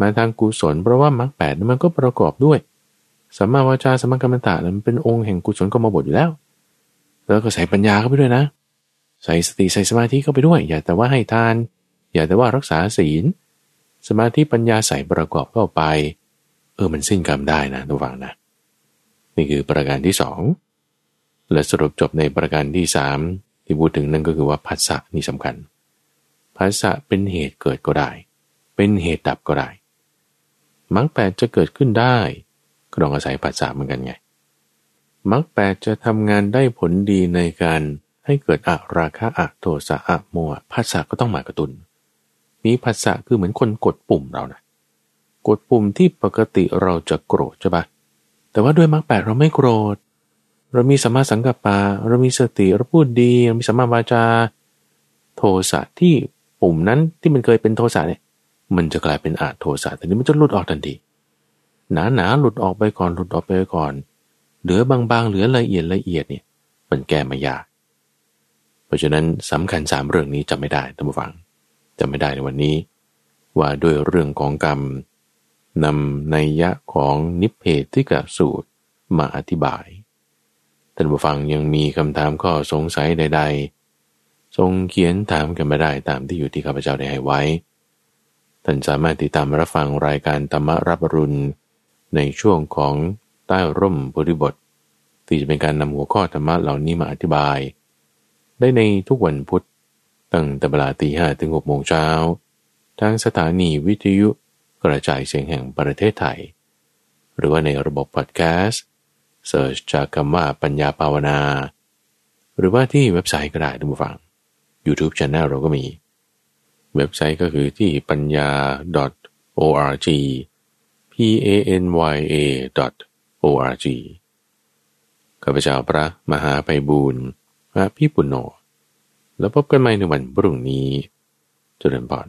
S1: มาทางกุศลเพราะว่ามรรคแปดมันก็ประกอบด้วยสัมมาวาจาสัมมากรรมตะมันเป็นองค์แห่งกุศลกรรมบทอยู่แล้ว แล้วก็ใส่ปัญญาเข้าไปด้วยนะ ใส่สติใส่สมาธิเข้าไปด้วย อย่าแต่ว่าให้ทาน อย่าแต่ว่ารักษาศีล สมาธิปัญญาใส่ประกอบเข้าไป เออมันสิ้นกรรมได้นะทุกฝังนะ นี่คือประการที่สองและสรุปจบในประการที่สามที่พูดถึงนั่นก็คือว่าภาษะนี่สำคัญภาษะเป็นเหตุเกิดก็ได้ เป็นเหตุดับก็ได้มรรคแปดจะเกิดขึ้นได้ ก็ต้องอาศัยภาษาเหมือนกันไงมรรคแปดจะทำงานได้ผลดีในการให้เกิดอะราคะอะโทสะอะโมะภาษาก็ต้องมากระตุนนี้ ภาษาคือเหมือนคนกดปุ่มเรานะกดปุ่มที่ปกติเราจะโกรธใช่ปะแต่ว่าด้วยมรรคแปดเราไม่โกรธ เรามีสัมมาสังกัปปะเรามีสติเราพูดดีเรามีสัมมาวาจา โทสะที่ปุ่มนั้นที่มันเคยเป็นโทสะเนี่ย มันจะกลายเป็นอาโทสะแต่นี้มันจะหลุดออกทันทีหนาหนาหลุดออกไปก่อนหลุดออกไปก่อน เหลือบางๆเหลือละเอียดละเอียดเนี่ย มันแก้ไม่ยาก เพราะฉะนั้นสำคัญสามเรื่องนี้จะไม่ได้ท่านผู้ฟัง จะไม่ได้ในวันนี้ ว่าด้วยเรื่องของกรรมนำนัยยะของนิพเพธิกสูตรมาอธิบาย ท่านผู้ฟังยังมีคำถามข้อสงสัยใด ๆ ทรงเขียนถามกันมาได้ตามที่อยู่ที่ข้าพเจ้าได้ให้ไว้ ท่านสามารถติดตามรับฟังรายการธรรมรับรุณ ในช่วงของใต้ร่มบริบท ที่จะเป็นการนำหัวข้อธรรมะเหล่านี้มาอธิบาย ได้ในทุกวันพุธ ตั้งแต่เวลาตีห้ถึงหกโมงเช้า ทางสถานีวิทยุกระจายเสียงแห่งประเทศไทย หรือว่าในระบบพอดแคสต์เสิร์ชจากคำว่าปัญญาภาวนา หรือว่าที่เว็บไซต์ก็ได้ทุกฝัง YouTube Channel เราก็มี เว็บไซต์ก็คือที่ปัญญา .org p a n y a .org ข้าพเจ้าพระมหาไปบูรณ์พระพิปุโญ แล้วพบกันใหม่ในวันพรุ่งนี้ เจริญพร